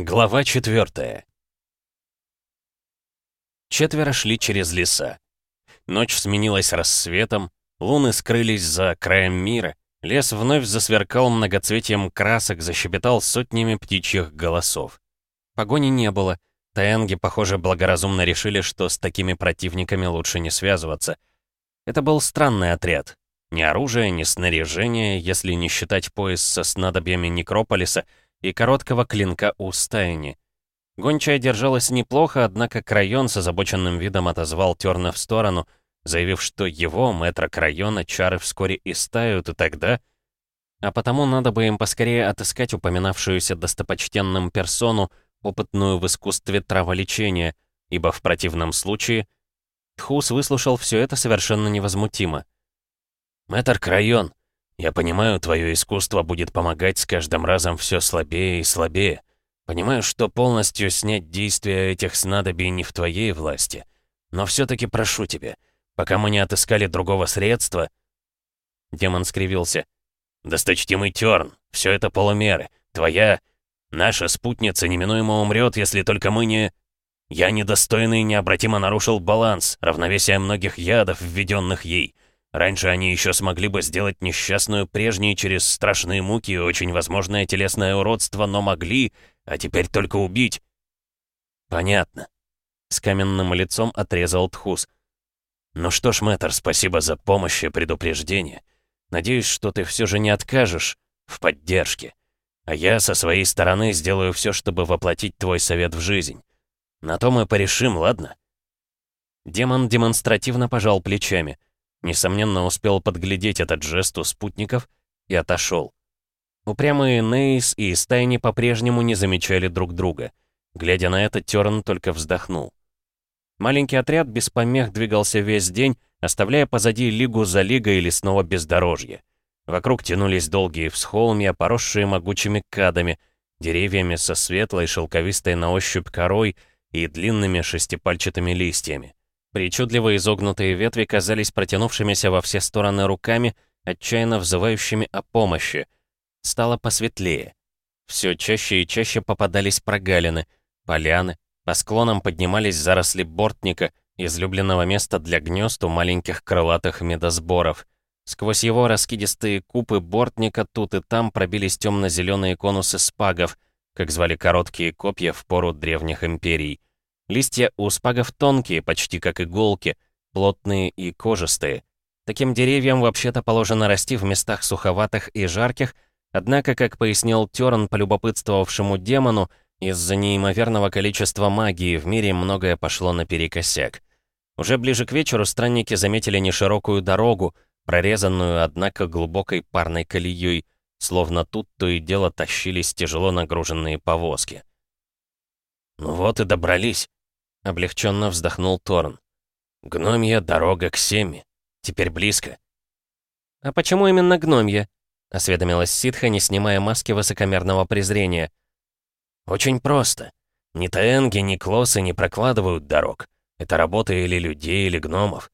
Глава четвертая. Четверо шли через леса. Ночь сменилась рассветом, луны скрылись за краем мира, лес вновь засверкал многоцветием красок, защебетал сотнями птичьих голосов. Погони не было. Таянги, похоже, благоразумно решили, что с такими противниками лучше не связываться. Это был странный отряд. Ни оружия, ни снаряжения, если не считать пояс со снадобьями Некрополиса — и короткого клинка у стайни. Гончая держалась неплохо, однако Крайон с озабоченным видом отозвал Терна в сторону, заявив, что его, мэтра Крайона, чары вскоре истают, и тогда... А потому надо бы им поскорее отыскать упоминавшуюся достопочтенным персону, опытную в искусстве траволечения, ибо в противном случае... Тхус выслушал все это совершенно невозмутимо. «Мэтр Крайон, я понимаю, твое искусство будет помогать с каждым разом все слабее и слабее. Понимаю, что полностью снять действие этих снадобий не в твоей власти. Но все-таки прошу тебя, пока мы не отыскали другого средства...» Демон скривился. «Досточтимый Терн, все это полумеры. Твоя... Наша спутница неминуемо умрет, если только мы не...» Я недостойный необратимо нарушил баланс, равновесие многих ядов, введенных ей. Раньше они еще смогли бы сделать несчастную прежней через страшные муки и очень возможное телесное уродство, но могли, а теперь только убить. Понятно. С каменным лицом отрезал Тхус. Ну что ж, мэтр, спасибо за помощь и предупреждение. Надеюсь, что ты все же не откажешь в поддержке. А я со своей стороны сделаю все, чтобы воплотить твой совет в жизнь. На то мы порешим, ладно? Демон демонстративно пожал плечами. Несомненно, успел подглядеть этот жест у спутников и отошел. Упрямые Нейс и Стайни по-прежнему не замечали друг друга. Глядя на это, Терн только вздохнул. Маленький отряд без помех двигался весь день, оставляя позади лигу за лигой лесного бездорожья. Вокруг тянулись долгие всхолмья, поросшие могучими кадами, деревьями со светлой шелковистой на ощупь корой и длинными шестипальчатыми листьями. Причудливо изогнутые ветви казались протянувшимися во все стороны руками, отчаянно взывающими о помощи. Стало посветлее. Все чаще и чаще попадались прогалины, поляны, по склонам поднимались заросли бортника, излюбленного места для гнезд у маленьких крылатых медосборов. Сквозь его раскидистые купы бортника тут и там пробились темно-зеленые конусы спагов, как звали короткие копья в пору древних империй. Листья у спагов тонкие, почти как иголки, плотные и кожистые. Таким деревьям вообще-то положено расти в местах суховатых и жарких, однако, как пояснил Терн полюбопытствовавшему демону, из-за неимоверного количества магии в мире многое пошло наперекосяк. Уже ближе к вечеру странники заметили неширокую дорогу, прорезанную, однако, глубокой парной колеей, словно тут то и дело тащились тяжело нагруженные повозки. «Ну вот и добрались», Облегченно вздохнул Торн. «Гномья дорога к Семи. Теперь близко». «А почему именно гномья?» — осведомилась ситха, не снимая маски высокомерного презрения. «Очень просто. Ни таэнги, ни клосы не прокладывают дорог. Это работа или людей, или гномов.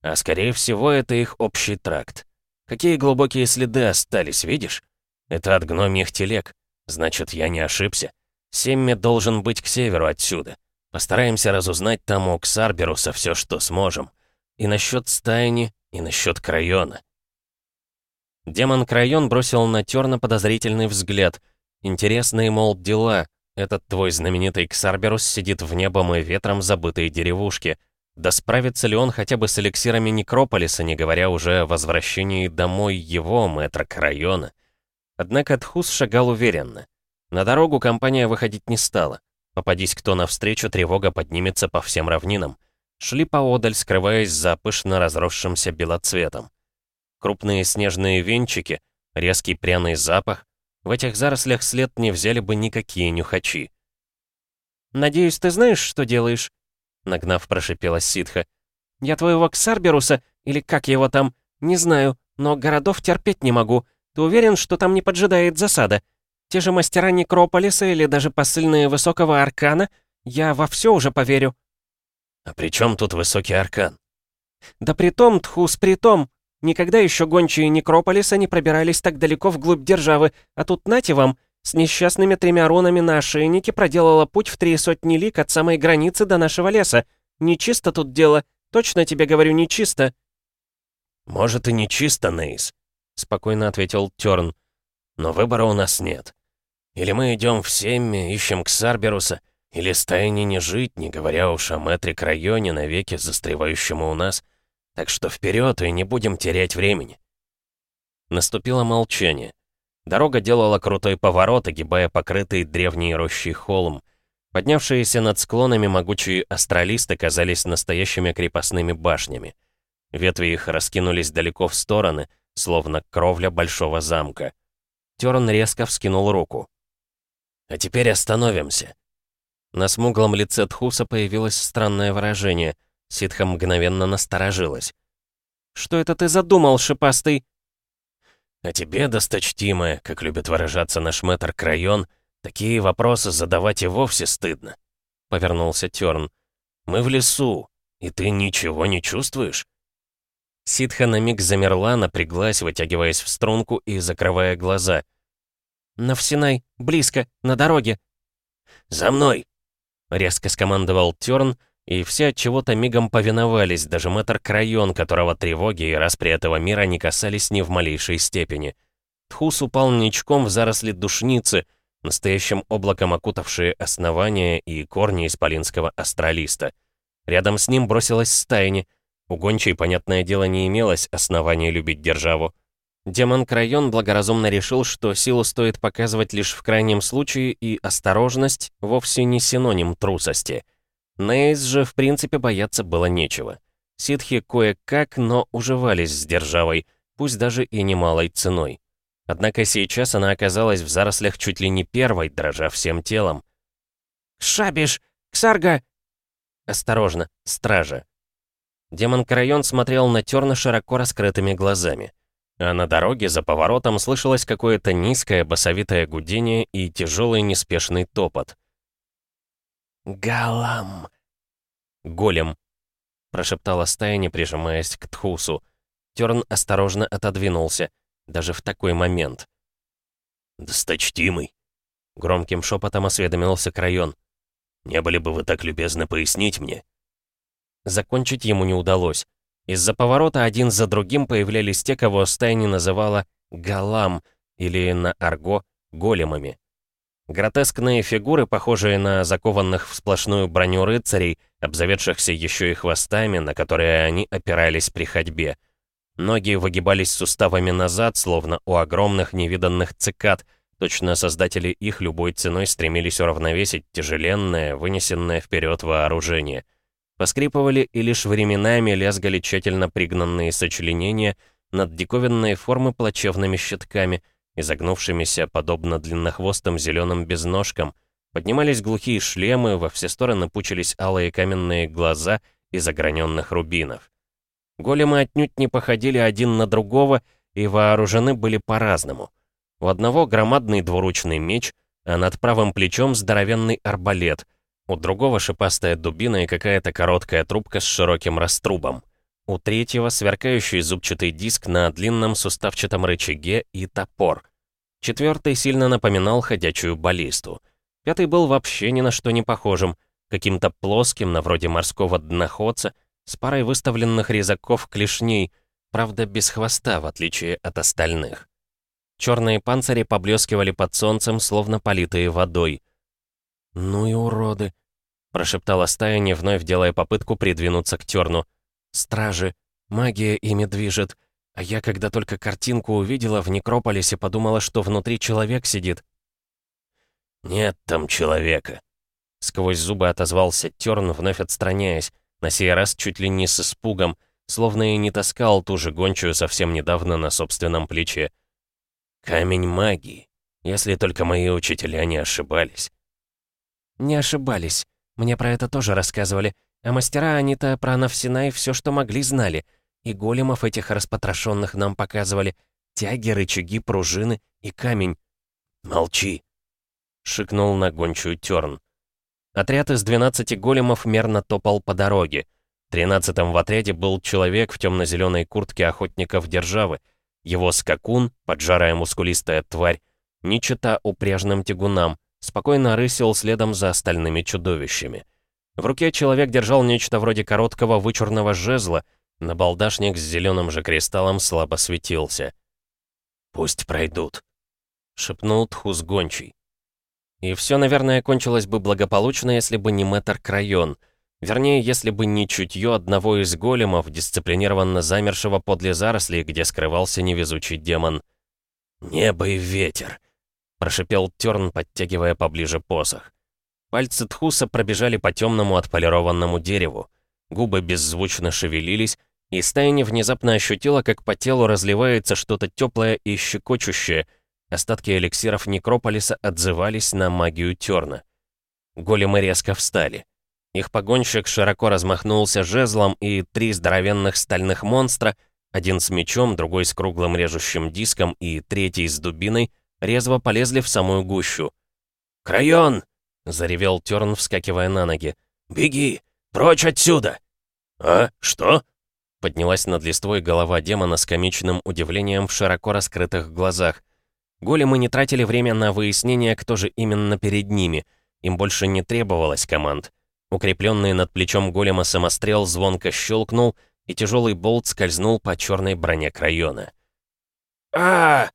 А скорее всего, это их общий тракт. Какие глубокие следы остались, видишь? Это от гномьих телег. Значит, я не ошибся. Семми должен быть к северу отсюда. Постараемся разузнать там у Ксарберуса все, что сможем. И насчет стайни, и насчет Крайона. Демон Крайон бросил на Терна подозрительный взгляд. Интересные, мол, дела. Этот твой знаменитый Ксарберус сидит в небом и ветром забытой деревушке. Да справится ли он хотя бы с эликсирами Некрополиса, не говоря уже о возвращении домой его, мэтра Крайона? Однако Тхус шагал уверенно. На дорогу компания выходить не стала. Попадись кто навстречу, тревога поднимется по всем равнинам. Шли поодаль, скрываясь за пышно разросшимся белоцветом. Крупные снежные венчики, резкий пряный запах. В этих зарослях след не взяли бы никакие нюхачи. «Надеюсь, ты знаешь, что делаешь?» Нагнав, прошипела ситха. «Я твоего Ксарберуса, или как его там, не знаю, но городов терпеть не могу. Ты уверен, что там не поджидает засада? Те же мастера Некрополиса или даже посыльные Высокого Аркана, я во все уже поверю». «А при чем тут Высокий Аркан?» «Да при том, Тхус, при том. Никогда еще гончие Некрополиса не пробирались так далеко вглубь державы, а тут нате вам, С несчастными тремя рунами на ошейнике проделала путь в три сотни лик от самой границы до нашего леса. Нечисто тут дело. Точно тебе говорю, нечисто». «Может, и нечисто, Нейс», — спокойно ответил Тёрн. «Но выбора у нас нет. Или мы идем в семьи, ищем Ксарберуса, или стаяне не жить, не говоря уж о Мэтрик районе, навеки застревающему у нас. Так что вперед и не будем терять времени». Наступило молчание. Дорога делала крутой поворот, огибая покрытый древней рощей холм. Поднявшиеся над склонами могучие астралисты казались настоящими крепостными башнями. Ветви их раскинулись далеко в стороны, словно кровля большого замка. Терн резко вскинул руку. «А теперь остановимся». На смуглом лице Тхуса появилось странное выражение. Ситха мгновенно насторожилась. «Что это ты задумал, шипастый?» «А тебе, досточтимая, как любит выражаться наш мэтр Крайон, такие вопросы задавать и вовсе стыдно», — повернулся Тёрн. «Мы в лесу, и ты ничего не чувствуешь?» Ситха на миг замерла, напряглась, вытягиваясь в струнку и закрывая глаза. «Навсинай, близко, на дороге». «За мной!» — резко скомандовал Тёрн, и все от чего-то мигом повиновались, даже мэтр Крайон, которого тревоги и распри этого мира не касались ни в малейшей степени. Тхус упал ничком в заросли душницы, настоящим облаком окутавшие основания и корни исполинского астралиста. Рядом с ним бросилась стайни. У гончей, понятное дело, не имелось основания любить державу. Демон Крайон благоразумно решил, что силу стоит показывать лишь в крайнем случае, и осторожность вовсе не синоним трусости. Нейс же, в принципе, бояться было нечего. Ситхи кое-как, но уживались с державой, пусть даже и немалой ценой. Однако сейчас она оказалась в зарослях чуть ли не первой, дрожа всем телом. «Шабиш! Ксарга!» «Осторожно, стража!» Демон Крайон смотрел на Терна широко раскрытыми глазами а на дороге за поворотом слышалось какое-то низкое басовитое гудение и тяжелый неспешный топот. «Галам!» «Голем!» — прошептала стая, не прижимаясь к Тхусу. Терн осторожно отодвинулся, даже в такой момент. «Досточтимый!» — громким шепотом осведомился Крайон. «Не были бы вы так любезны пояснить мне?» Закончить ему не удалось. Из-за поворота один за другим появлялись те, кого Стайни называла «галам» или на арго «големами». Гротескные фигуры, похожие на закованных в сплошную броню рыцарей, обзаведшихся еще и хвостами, на которые они опирались при ходьбе. Ноги выгибались суставами назад, словно у огромных невиданных цикад, точно создатели их любой ценой стремились уравновесить тяжеленное, вынесенное вперед вооружение — Поскрипывали и лишь временами лязгали тщательно пригнанные сочленения над диковинной формы плачевными щитками, изогнувшимися подобно длиннохвостым зеленым безножкам. Поднимались глухие шлемы, во все стороны пучились алые каменные глаза из ограненных рубинов. Големы отнюдь не походили один на другого и вооружены были по-разному. У одного громадный двуручный меч, а над правым плечом здоровенный арбалет — у другого шипастая дубина и какая-то короткая трубка с широким раструбом. У третьего сверкающий зубчатый диск на длинном суставчатом рычаге и топор. Четвертый сильно напоминал ходячую баллисту. Пятый был вообще ни на что не похожим, каким-то плоским, на вроде морского дноходца, с парой выставленных резаков клешней, правда без хвоста, в отличие от остальных. Черные панцири поблескивали под солнцем, словно политые водой. «Ну и уроды!» — прошептала стая, не вновь делая попытку придвинуться к терну. «Стражи! Магия ими движет. А я, когда только картинку увидела в Некрополисе, подумала, что внутри человек сидит». «Нет там человека!» Сквозь зубы отозвался Терн, вновь отстраняясь, на сей раз чуть ли не с испугом, словно и не таскал ту же гончую совсем недавно на собственном плече. «Камень магии, если только мои учителя не ошибались». «Не ошибались. Мне про это тоже рассказывали. А мастера они-то про Навсинай все, что могли, знали. И големов этих распотрошенных нам показывали. Тяги, рычаги, пружины и камень. «Молчи!» — шикнул на гончую Тёрн. Отряд из 12 големов мерно топал по дороге. Тринадцатым в отряде был человек в темно-зеленой куртке охотников державы. Его скакун, поджарая мускулистая тварь, ни чета упряжным тягунам, спокойно рысил следом за остальными чудовищами. В руке человек держал нечто вроде короткого вычурного жезла, набалдашник с зеленым же кристаллом слабо светился. «Пусть пройдут», — шепнул Тхус Гончий. И все, наверное, кончилось бы благополучно, если бы не мэтр Крайон. Вернее, если бы не чутье одного из големов, дисциплинированно замершего подле зарослей, где скрывался невезучий демон. «Небо и ветер!» — прошипел Терн, подтягивая поближе посох. Пальцы Тхуса пробежали по темному отполированному дереву. Губы беззвучно шевелились, и стайни внезапно ощутила, как по телу разливается что-то теплое и щекочущее — Остатки эликсиров Некрополиса отзывались на магию Терна. Големы резко встали. Их погонщик широко размахнулся жезлом, и три здоровенных стальных монстра, один с мечом, другой с круглым режущим диском и третий с дубиной, резво полезли в самую гущу. «Крайон!» — заревел Терн, вскакивая на ноги. «Беги! Прочь отсюда!» «А? Что?» Поднялась над листвой голова демона с комичным удивлением в широко раскрытых глазах. Големы не тратили время на выяснение, кто же именно перед ними. Им больше не требовалось команд. Укрепленный над плечом голема самострел звонко щелкнул, и тяжелый болт скользнул по черной броне Крайона. а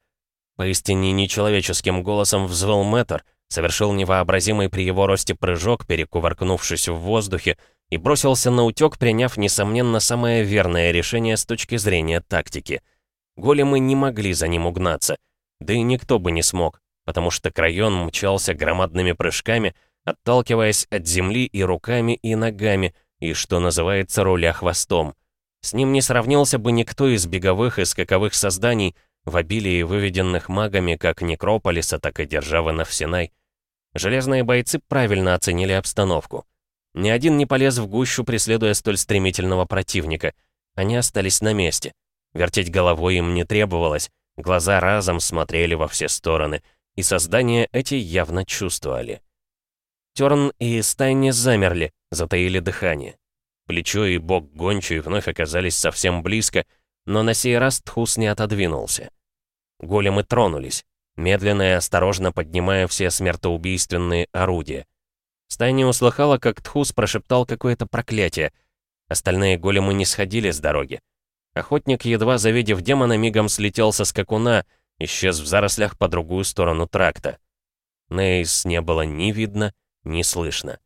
Поистине нечеловеческим голосом взвыл Мэтр, совершил невообразимый при его росте прыжок, перекувыркнувшись в воздухе, и бросился на утек, приняв, несомненно, самое верное решение с точки зрения тактики. Големы не могли за ним угнаться — да и никто бы не смог, потому что Крайон мчался громадными прыжками, отталкиваясь от земли и руками, и ногами, и, что называется, руля хвостом. С ним не сравнился бы никто из беговых и скаковых созданий, в обилии выведенных магами как Некрополиса, так и Державы Навсенай. Железные бойцы правильно оценили обстановку. Ни один не полез в гущу, преследуя столь стремительного противника. Они остались на месте. Вертеть головой им не требовалось. Глаза разом смотрели во все стороны, и создания эти явно чувствовали. Терн и Стайни замерли, затаили дыхание. Плечо и бок гончей вновь оказались совсем близко, но на сей раз Тхус не отодвинулся. Големы тронулись, медленно и осторожно поднимая все смертоубийственные орудия. Стайни услыхала, как Тхус прошептал какое-то проклятие. Остальные големы не сходили с дороги. Охотник, едва завидев демона, мигом слетел со скакуна, исчез в зарослях по другую сторону тракта. Нейс не было ни видно, ни слышно.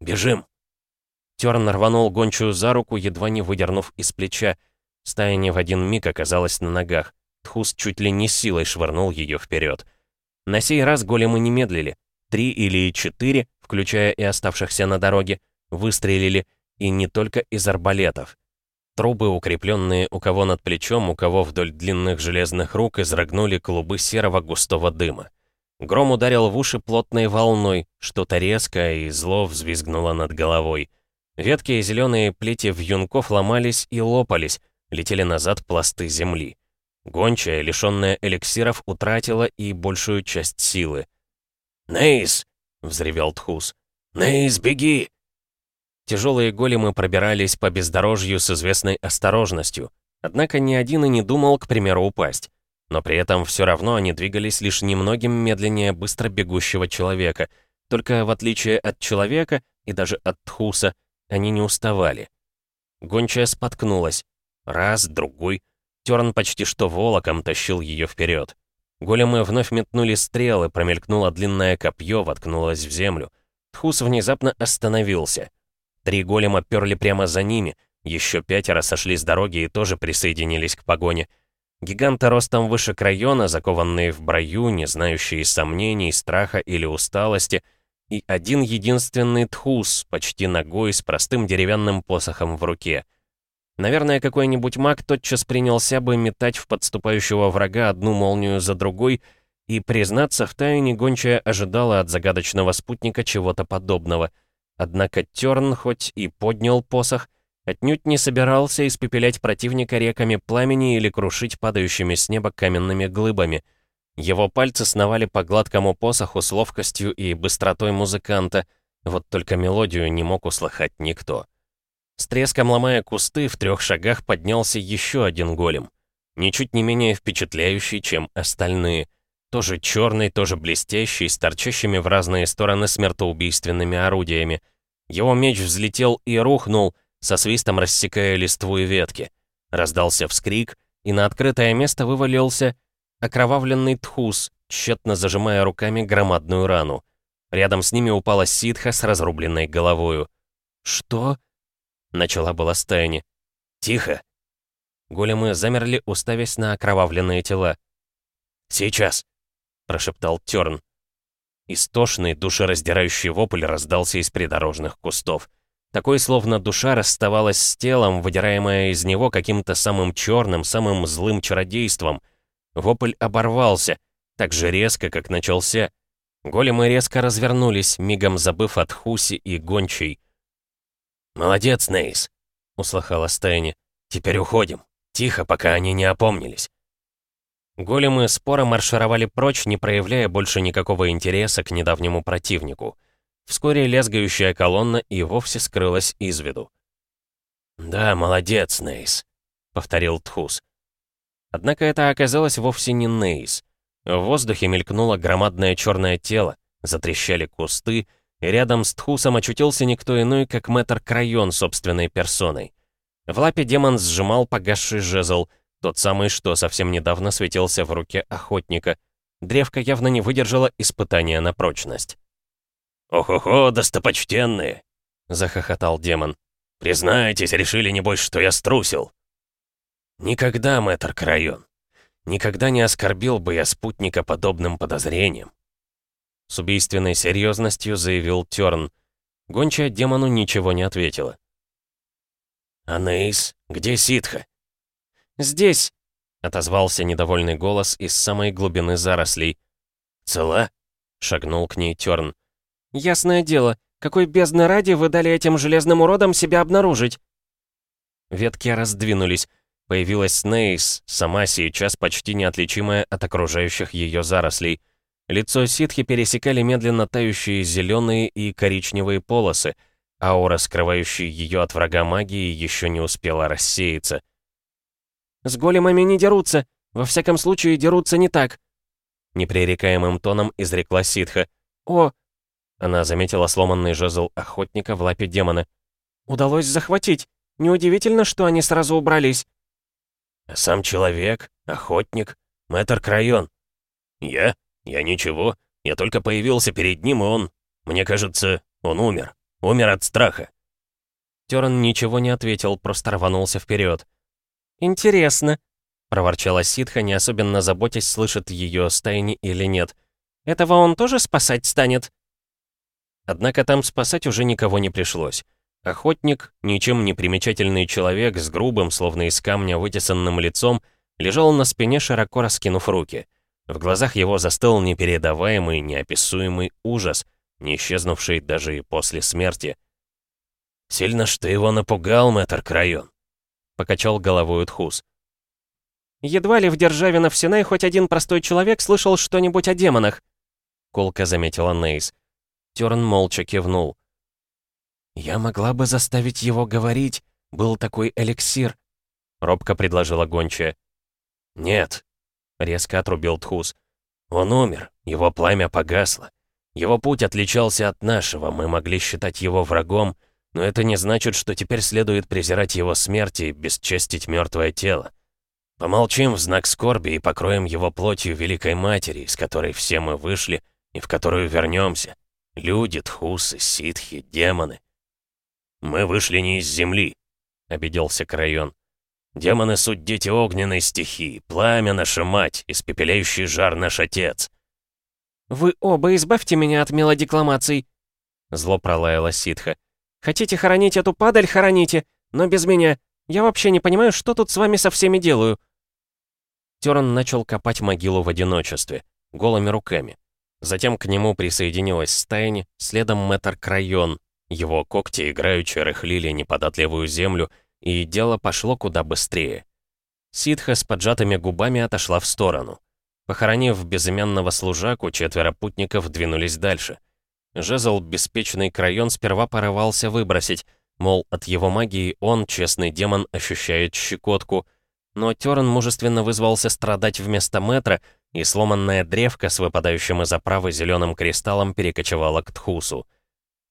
«Бежим!» Терн рванул гончую за руку, едва не выдернув из плеча. Стая не в один миг оказалась на ногах. Тхус чуть ли не силой швырнул ее вперед. На сей раз големы не медлили. Три или четыре, включая и оставшихся на дороге, выстрелили, и не только из арбалетов. Трубы, укрепленные у кого над плечом, у кого вдоль длинных железных рук, изрыгнули клубы серого густого дыма. Гром ударил в уши плотной волной, что-то резкое и зло взвизгнуло над головой. Ветки и зеленые плети вьюнков ломались и лопались, летели назад пласты земли. Гончая, лишенная эликсиров, утратила и большую часть силы. «Нейс!» — взревел Тхус. «Нейс, беги! Тяжелые големы пробирались по бездорожью с известной осторожностью, однако ни один и не думал, к примеру, упасть. Но при этом все равно они двигались лишь немногим медленнее быстро бегущего человека, только в отличие от человека и даже от Тхуса, они не уставали. Гончая споткнулась. Раз, другой. Терн почти что волоком тащил ее вперед. Големы вновь метнули стрелы, промелькнуло длинное копье, воткнулось в землю. Тхус внезапно остановился. Три голема перли прямо за ними, еще пятеро сошли с дороги и тоже присоединились к погоне. Гиганты ростом выше крайона, закованные в брою, не знающие сомнений, страха или усталости, и один единственный тхус, почти ногой, с простым деревянным посохом в руке. Наверное, какой-нибудь маг тотчас принялся бы метать в подступающего врага одну молнию за другой, и, признаться, в тайне гончая ожидала от загадочного спутника чего-то подобного — Однако Терн, хоть и поднял посох, отнюдь не собирался испепелять противника реками пламени или крушить падающими с неба каменными глыбами. Его пальцы сновали по гладкому посоху с ловкостью и быстротой музыканта, вот только мелодию не мог услыхать никто. С треском ломая кусты, в трех шагах поднялся еще один голем, ничуть не менее впечатляющий, чем остальные. Тоже черный, тоже блестящий, с торчащими в разные стороны смертоубийственными орудиями. Его меч взлетел и рухнул, со свистом рассекая листву и ветки. Раздался вскрик, и на открытое место вывалился окровавленный тхус, тщетно зажимая руками громадную рану. Рядом с ними упала ситха с разрубленной головою. «Что?» — начала была стайни. «Тихо!» Големы замерли, уставясь на окровавленные тела. «Сейчас!» — прошептал Тёрн. Истошный, душераздирающий вопль раздался из придорожных кустов. Такой, словно душа расставалась с телом, выдираемая из него каким-то самым черным, самым злым чародейством. Вопль оборвался, так же резко, как начался. Големы резко развернулись, мигом забыв от Хуси и Гончей. «Молодец, Нейс!» — услыхала Стайни. «Теперь уходим. Тихо, пока они не опомнились». Големы споро маршировали прочь, не проявляя больше никакого интереса к недавнему противнику. Вскоре лезгающая колонна и вовсе скрылась из виду. «Да, молодец, Нейс», — повторил Тхус. Однако это оказалось вовсе не Нейс. В воздухе мелькнуло громадное черное тело, затрещали кусты, и рядом с Тхусом очутился никто иной, как мэтр Крайон собственной персоной. В лапе демон сжимал погасший жезл, тот самый, что совсем недавно светился в руке охотника. Древко явно не выдержало испытания на прочность. «Ох-охо, достопочтенные!» — захохотал демон. «Признайтесь, решили, небось, что я струсил?» «Никогда, мэтр Крайон, никогда не оскорбил бы я спутника подобным подозрением». С убийственной серьезностью заявил Тёрн. Гончая демону ничего не ответила. «Анаис, где ситха?» «Здесь!» — отозвался недовольный голос из самой глубины зарослей. «Цела?» — шагнул к ней Тёрн. «Ясное дело, какой бездны ради вы дали этим железным уродам себя обнаружить?» Ветки раздвинулись. Появилась Нейс, сама сейчас почти неотличимая от окружающих ее зарослей. Лицо ситхи пересекали медленно тающие зеленые и коричневые полосы. Аура, скрывающая ее от врага магии, еще не успела рассеяться. «С големами не дерутся. Во всяком случае, дерутся не так», — непререкаемым тоном изрекла ситха. «О, она заметила сломанный жезл охотника в лапе демона. «Удалось захватить. Неудивительно, что они сразу убрались». «Сам человек, охотник, мэтр Крайон». «Я? Я ничего. Я только появился перед ним, и он... Мне кажется, он умер. Умер от страха». Терн ничего не ответил, просто рванулся вперед. «Интересно», — проворчала ситха, не особенно заботясь, слышит ее стайни или нет. «Этого он тоже спасать станет?» Однако там спасать уже никого не пришлось. Охотник, ничем не примечательный человек с грубым, словно из камня вытесанным лицом, лежал на спине, широко раскинув руки. В глазах его застыл непередаваемый, неописуемый ужас, не исчезнувший даже и после смерти. «Сильно что его напугал, мэтр Крайон», — покачал головой Утхус. «Едва ли в державе на Всенай хоть один простой человек слышал что-нибудь о демонах», — колко заметила Нейс. Терн молча кивнул. «Я могла бы заставить его говорить. Был такой эликсир», — робко предложила гончая. «Нет», — резко отрубил Тхус. «Он умер, его пламя погасло. Его путь отличался от нашего, мы могли считать его врагом, но это не значит, что теперь следует презирать его смерть и бесчестить мертвое тело. Помолчим в знак скорби и покроем его плотью Великой Матери, из которой все мы вышли и в которую вернемся. Люди, тхусы, ситхи, демоны. «Мы вышли не из земли», — обиделся Крайон. «Демоны — суть дети огненной стихии, пламя — наша мать, испепеляющий жар наш отец». «Вы оба избавьте меня от мелодикламаций», — зло пролаяла ситха. «Хотите хоронить эту падаль, хороните, но без меня. Я вообще не понимаю, что тут с вами со всеми делаю». Терн начал копать могилу в одиночестве, голыми руками. Затем к нему присоединилась стайни, следом мэтр Крайон. Его когти играючи рыхлили неподатливую землю, и дело пошло куда быстрее. Ситха с поджатыми губами отошла в сторону. Похоронив безымянного служаку, четверо путников двинулись дальше. Жезл беспечный Крайон сперва порывался выбросить, мол, от его магии он, честный демон, ощущает щекотку, но Терн мужественно вызвался страдать вместо метра и сломанная древка с выпадающим из оправы зеленым кристаллом перекочевала к Тхусу.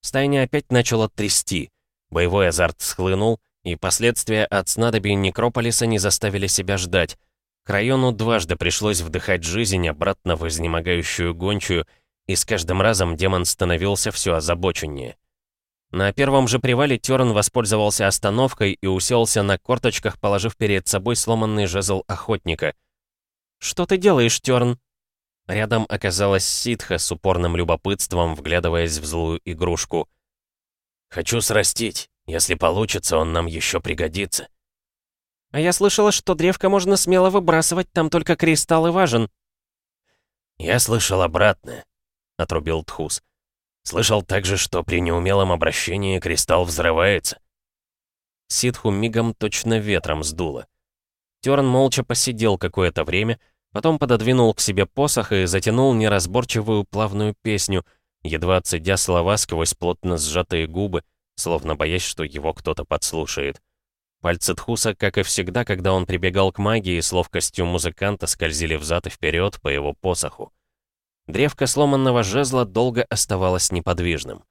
Стайня опять начала трясти. Боевой азарт схлынул, и последствия от снадобий Некрополиса не заставили себя ждать. К району дважды пришлось вдыхать жизнь обратно в изнемогающую гончую, и с каждым разом демон становился все озабоченнее. На первом же привале Терн воспользовался остановкой и уселся на корточках, положив перед собой сломанный жезл охотника. «Что ты делаешь, Терн?» Рядом оказалась ситха с упорным любопытством, вглядываясь в злую игрушку. «Хочу срастить. Если получится, он нам еще пригодится». «А я слышала, что древко можно смело выбрасывать, там только кристалл и важен». «Я слышал обратное», — отрубил Тхус. «Слышал также, что при неумелом обращении кристалл взрывается». Ситху мигом точно ветром сдуло. Терн молча посидел какое-то время, потом пододвинул к себе посох и затянул неразборчивую плавную песню, едва цедя слова сквозь плотно сжатые губы, словно боясь, что его кто-то подслушает. Пальцы Тхуса, как и всегда, когда он прибегал к магии, с ловкостью музыканта скользили взад и вперед по его посоху. Древко сломанного жезла долго оставалось неподвижным.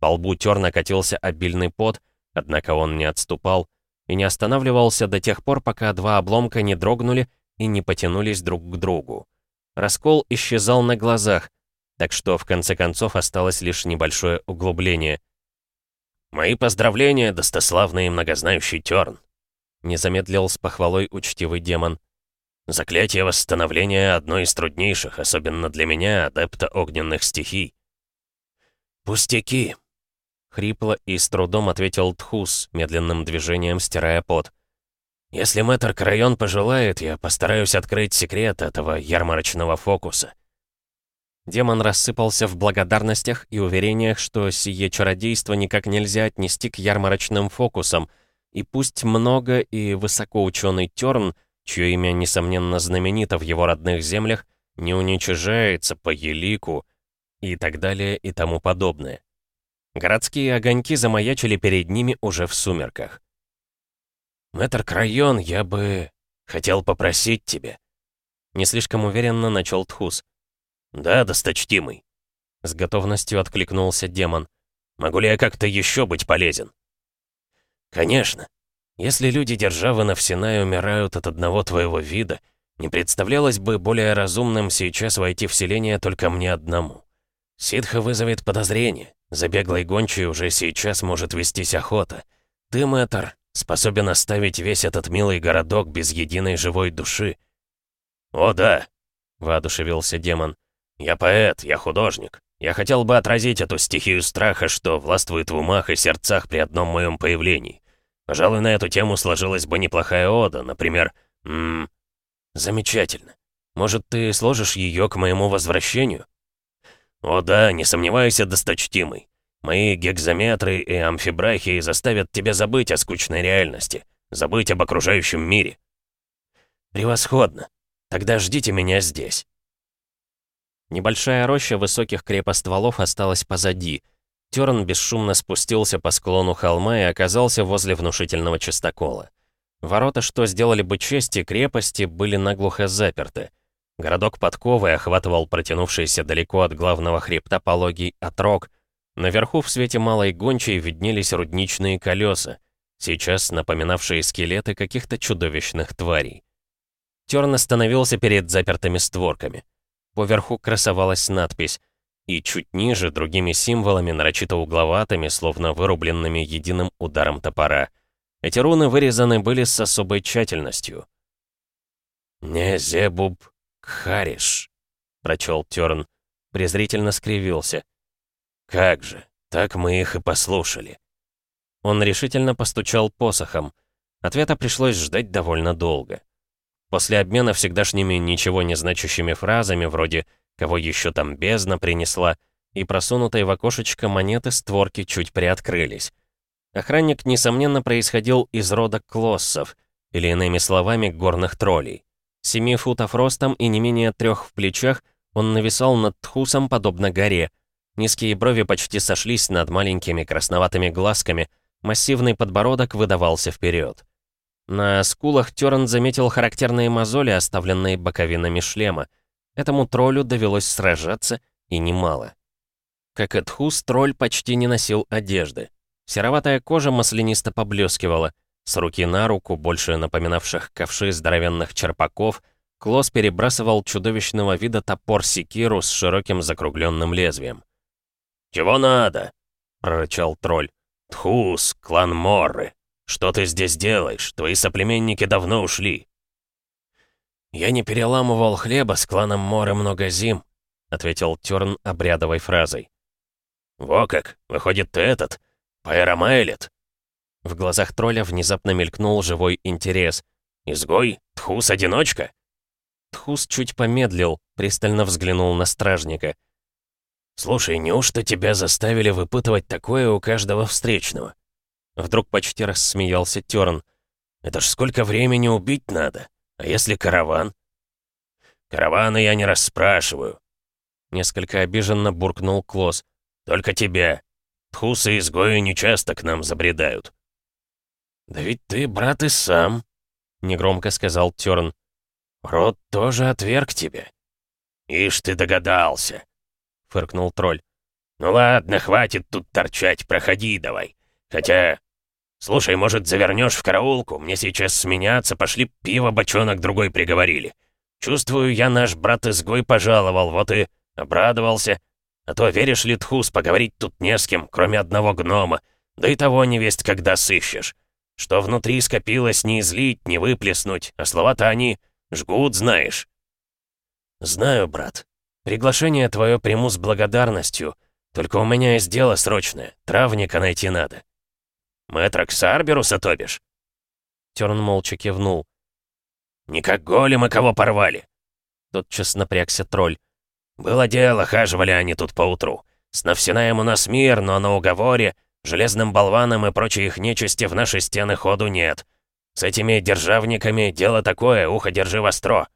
По лбу терна катился обильный пот, однако он не отступал и не останавливался до тех пор, пока два обломка не дрогнули и не потянулись друг к другу. Раскол исчезал на глазах, так что в конце концов осталось лишь небольшое углубление — «Мои поздравления, достославный и многознающий Тёрн!» Не замедлил с похвалой учтивый демон. «Заклятие восстановления — одно из труднейших, особенно для меня, адепта огненных стихий». «Пустяки!» — хрипло и с трудом ответил Тхус, медленным движением стирая пот. «Если мэтр Крайон пожелает, я постараюсь открыть секрет этого ярмарочного фокуса». Демон рассыпался в благодарностях и уверениях, что сие чародейство никак нельзя отнести к ярмарочным фокусам, и пусть много и высокоученый Терн, чье имя, несомненно, знаменито в его родных землях, не уничижается по елику и так далее и тому подобное. Городские огоньки замаячили перед ними уже в сумерках. «Мэтр Крайон, я бы хотел попросить тебя», — не слишком уверенно начал Тхус. «Да, досточтимый», — с готовностью откликнулся демон. «Могу ли я как-то еще быть полезен?» «Конечно. Если люди державы Навсинай умирают от одного твоего вида, не представлялось бы более разумным сейчас войти в селение только мне одному. Ситха вызовет подозрение. За беглой гончей уже сейчас может вестись охота. Ты, мэтр, способен оставить весь этот милый городок без единой живой души». «О да», — воодушевился демон. «Я поэт, я художник. Я хотел бы отразить эту стихию страха, что властвует в умах и сердцах при одном моем появлении. Пожалуй, на эту тему сложилась бы неплохая ода, например... М -м, замечательно. Может, ты сложишь ее к моему возвращению? О да, не сомневайся, досточтимый. Мои гекзометры и амфибрахии заставят тебя забыть о скучной реальности, забыть об окружающем мире. Превосходно. Тогда ждите меня здесь. Небольшая роща высоких крепостволов осталась позади. Терн бесшумно спустился по склону холма и оказался возле внушительного частокола. Ворота, что сделали бы чести крепости, были наглухо заперты. Городок подковы охватывал протянувшийся далеко от главного хребта пологий отрог. Наверху в свете малой гончей виднелись рудничные колеса, сейчас напоминавшие скелеты каких-то чудовищных тварей. Терн остановился перед запертыми створками. Поверху красовалась надпись, и чуть ниже другими символами, нарочито угловатыми, словно вырубленными единым ударом топора. Эти руны вырезаны были с особой тщательностью. «Незебуб Кхариш», — прочел Терн, презрительно скривился. «Как же, так мы их и послушали». Он решительно постучал посохом. Ответа пришлось ждать довольно долго. После обмена всегдашними ничего не значащими фразами вроде «кого еще там бездна принесла» и просунутой в окошечко монеты створки чуть приоткрылись. Охранник, несомненно, происходил из рода клоссов, или иными словами, горных троллей. Семи футов ростом и не менее трех в плечах, он нависал над Тхусом, подобно горе. Низкие брови почти сошлись над маленькими красноватыми глазками, массивный подбородок выдавался вперед. На скулах Терн заметил характерные мозоли, оставленные боковинами шлема. Этому троллю довелось сражаться, и немало. Как и Тхус, тролль почти не носил одежды. Сероватая кожа маслянисто поблескивала. С руки на руку, больше напоминавших ковши здоровенных черпаков, Клосс перебрасывал чудовищного вида топор секиру с широким закругленным лезвием. «Чего надо?» — прорычал тролль. «Тхус, клан Морры, что ты здесь делаешь? Твои соплеменники давно ушли». «Я не переламывал хлеба с кланом Моры много зим», — ответил Тёрн обрядовой фразой. «Во как! Выходит, ты этот, Пайрамайлет?» В глазах тролля внезапно мелькнул живой интерес. «Изгой? Тхус-одиночка?» Тхус чуть помедлил, пристально взглянул на стражника. «Слушай, неужто тебя заставили выпытывать такое у каждого встречного?» Вдруг почти рассмеялся Тёрн. «Это ж сколько времени убить надо? А если караван?» «Караваны я не расспрашиваю». Несколько обиженно буркнул Клосс. «Только тебя. Тхусы-изгои нечасто к нам забредают». «Да ведь ты, брат, и сам», — негромко сказал Тёрн. «Род тоже отверг тебя». «Ишь ты догадался», — фыркнул тролль. «Ну ладно, хватит тут торчать, проходи давай. Хотя... Слушай, может, завернешь в караулку? Мне сейчас сменяться, пошли пиво бочонок другой приговорили. Чувствую, я наш брат-изгой пожаловал, вот и обрадовался. А то, веришь ли, Тхус, поговорить тут не с кем, кроме одного гнома. Да и того не весть, когда сыщешь. Что внутри скопилось, не излить, не выплеснуть, а слова-то они жгут, знаешь. Знаю, брат. Приглашение твое приму с благодарностью. Только у меня есть дело срочное. Травника найти надо. Мэтра Ксарберуса, то бишь? Терн молча кивнул. «Не как големы кого порвали!» Тотчас напрягся тролль. «Было дело, хаживали они тут поутру. С Навсинаем у нас мир, но на уговоре, железным болванам и прочей их нечисти в наши стены ходу нет. С этими державниками дело такое, ухо держи востро».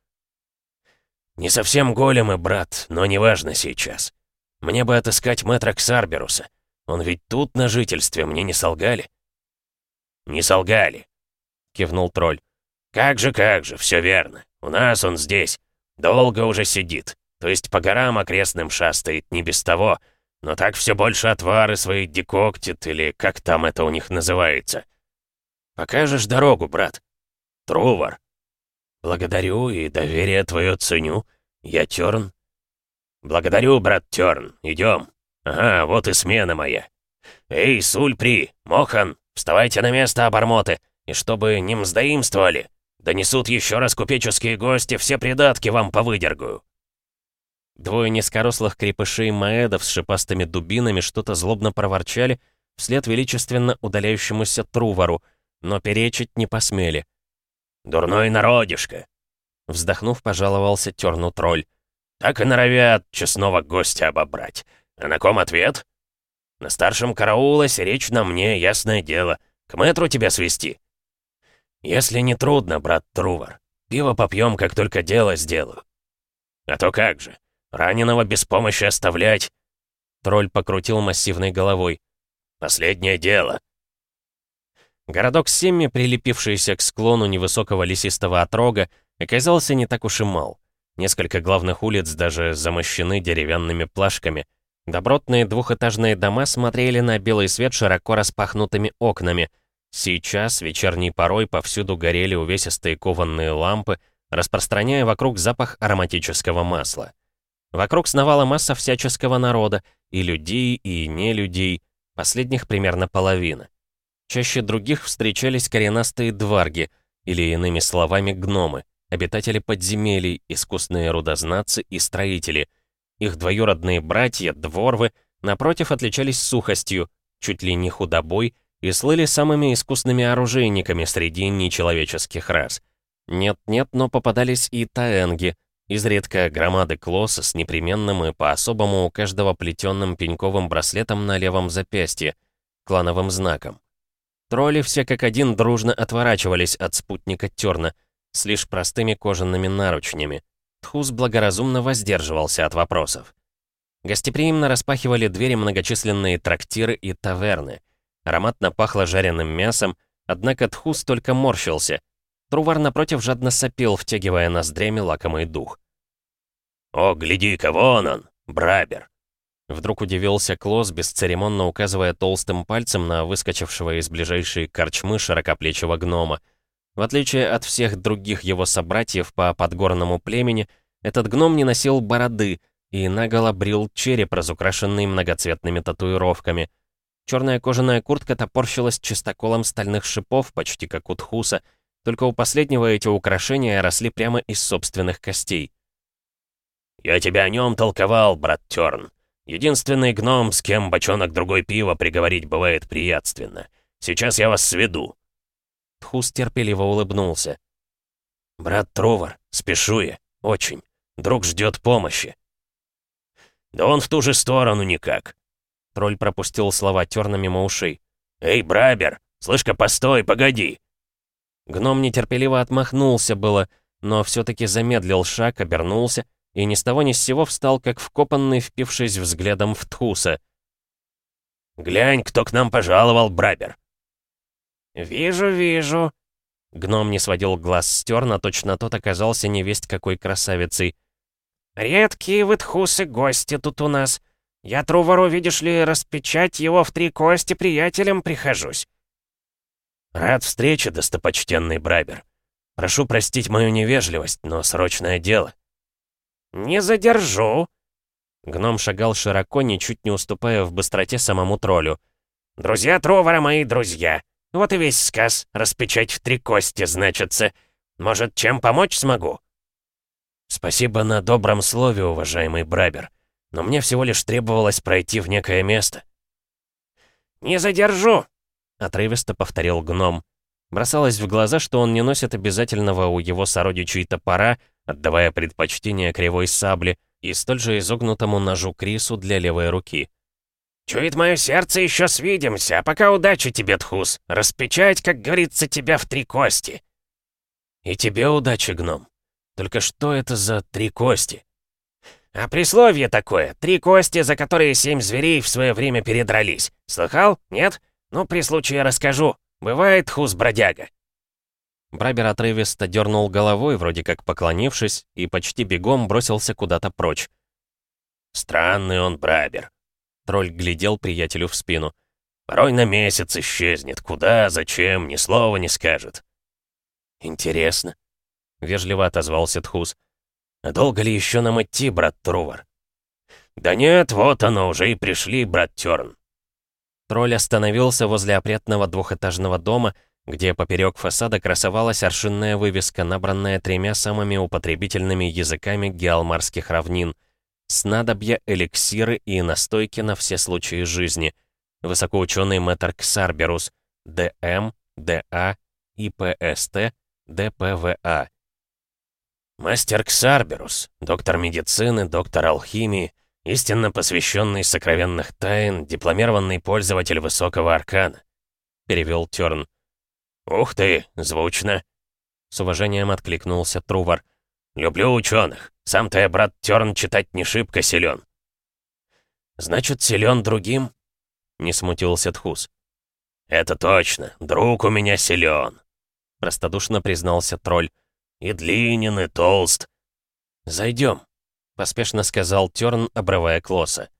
«Не совсем големы, брат, но неважно сейчас. Мне бы отыскать мэтра Ксарберуса. Он ведь тут на жительстве, мне не солгали?» «Не солгали», — кивнул тролль. «Как же, как же, все верно. У нас он здесь. Долго уже сидит. То есть по горам окрестным шастает, не без того. Но так все больше отвары свои декоктит, или как там это у них называется. Покажешь дорогу, брат? Трувор. Благодарю и доверие твое ценю. Я Тёрн. Благодарю, брат Тёрн. Идем. Ага, вот и смена моя. Эй, Сульпри, Мохан, вставайте на место, обормоты. И чтобы не мздоимствовали. Донесут еще раз купеческие гости, все придатки вам повыдергаю. Двое низкорослых крепышей маэдов с шипастыми дубинами что-то злобно проворчали вслед величественно удаляющемуся Трувару, но перечить не посмели. «Дурной народишко!» Вздохнув, пожаловался Терну тролль. «Так и норовят честного гостя обобрать. А на ком ответ?» «На старшем караулосе речь на мне, ясное дело. К мэтру тебя свести «Если не трудно, брат Трувар. Пиво попьем, как только дело сделаю». «А то как же. Раненого без помощи оставлять!» Тролль покрутил массивной головой. «Последнее дело!» Городок Семми, прилепившийся к склону невысокого лесистого отрога, оказался не так уж и мал. Несколько главных улиц даже замощены деревянными плашками. Добротные двухэтажные дома смотрели на белый свет широко распахнутыми окнами. Сейчас, вечерней порой, повсюду горели увесистые кованные лампы, распространяя вокруг запах ароматического масла. Вокруг сновала масса всяческого народа, и людей, и не людей, последних примерно половина. Чаще других встречались коренастые дварги, или иными словами гномы, обитатели подземелий, искусные рудознатцы и строители. Их двоюродные братья, дворвы, напротив, отличались сухостью, чуть ли не худобой, и слыли самыми искусными оружейниками среди нечеловеческих рас. Нет-нет, но попадались и таэнги, Изредка громады клосса с непременным и по-особому у каждого плетенным пеньковым браслетом на левом запястье, клановым знаком. Тролли все как один дружно отворачивались от спутника Терна с лишь простыми кожаными наручнями. Тхус благоразумно воздерживался от вопросов. Гостеприимно распахивали двери многочисленные трактиры и таверны. Ароматно пахло жареным мясом, однако Тхус только морщился, Трувар напротив жадно сопел, втягивая ноздрями лакомый дух. «О, гляди-ка, вон он, Брабер!» Вдруг удивился Клосс, бесцеремонно указывая толстым пальцем на выскочившего из ближайшей корчмы широкоплечего гнома. В отличие от всех других его собратьев по подгорному племени, этот гном не носил бороды и наголо брил череп, разукрашенный многоцветными татуировками. Черная кожаная куртка топорщилась чистоколом стальных шипов, почти как у Тхуса, только у последнего эти украшения росли прямо из собственных костей. «Я тебя о нем толковал, брат Терн. Единственный гном, с кем бочонок другой пива приговорить бывает приятственно. Сейчас я вас сведу». Тхус терпеливо улыбнулся. «Брат Трувор, спешу я. Очень. Друг ждет помощи». «Да он в ту же сторону никак». Тролль пропустил слова терна мимо ушей. «Эй, Брабер, слышь-ка, постой, погоди!» Гном нетерпеливо отмахнулся было, но все-таки замедлил шаг, обернулся и ни с того ни с сего встал, как вкопанный, впившись взглядом в Тхуса. «Глянь, кто к нам пожаловал, Брабер!» «Вижу, вижу!» Гном не сводил глаз с терна, точно тот оказался невесть какой красавицей. «Редкие вы, Тхусы, гости тут у нас. Я Трувору, видишь ли, распечать его в три кости приятелям прихожусь». «Рад встрече, достопочтенный Брабер. Прошу простить мою невежливость, но срочное дело». «Не задержу!» Гном шагал широко, ничуть не уступая в быстроте самому троллю. «Друзья Тровара мои друзья. Вот и весь сказ. Распечать в три кости, значится. Может, чем помочь смогу?» «Спасибо на добром слове, уважаемый Брабер. Но мне всего лишь требовалось пройти в некое место». «Не задержу!» — отрывисто повторил гном. Бросалось в глаза, что он не носит обязательного у его сородичей топора, отдавая предпочтение кривой сабле и столь же изогнутому ножу Крису для левой руки. «Чует мое сердце, еще свидимся, а пока удачи тебе, Тхус. Распечать, как говорится, тебя в три кости». «И тебе удачи, гном. Только что это за три кости?» «А присловие такое. Три кости, за которые семь зверей в свое время передрались. Слыхал? Нет? Ну, при случае расскажу. Бывает, Тхус-бродяга». Брабер отрывисто дернул головой, вроде как поклонившись, и почти бегом бросился куда-то прочь. «Странный он, Брабер». Тролль глядел приятелю в спину. «Порой на месяц исчезнет. Куда, зачем, ни слова не скажет». «Интересно», — вежливо отозвался Тхус. «А долго ли еще нам идти, брат Трувор?» «Да нет, вот оно, уже и пришли, брат Терн». Тролль остановился возле опрятного двухэтажного дома, где поперек фасада красовалась аршинная вывеска, набранная тремя самыми употребительными языками геалмарских равнин. Снадобья, эликсиры и настойки на все случаи жизни. Высокоученый мэтр Ксарберус, ДМ, ДА, ИПСТ, ДПВА. Мастер Ксарберус, доктор медицины, доктор алхимии, истинно посвященный сокровенных тайн, дипломированный пользователь высокого аркана, перевел Терн. «Ух ты, звучно!» С уважением откликнулся Трувар. «Люблю ученых. Сам-то я, брат Терн, читать не шибко силен». «Значит, силен другим?» Не смутился Тхус. «Это точно. Друг у меня силен», — простодушно признался тролль. «И длинен, и толст». «Зайдем», — поспешно сказал Терн, обрывая Клосса.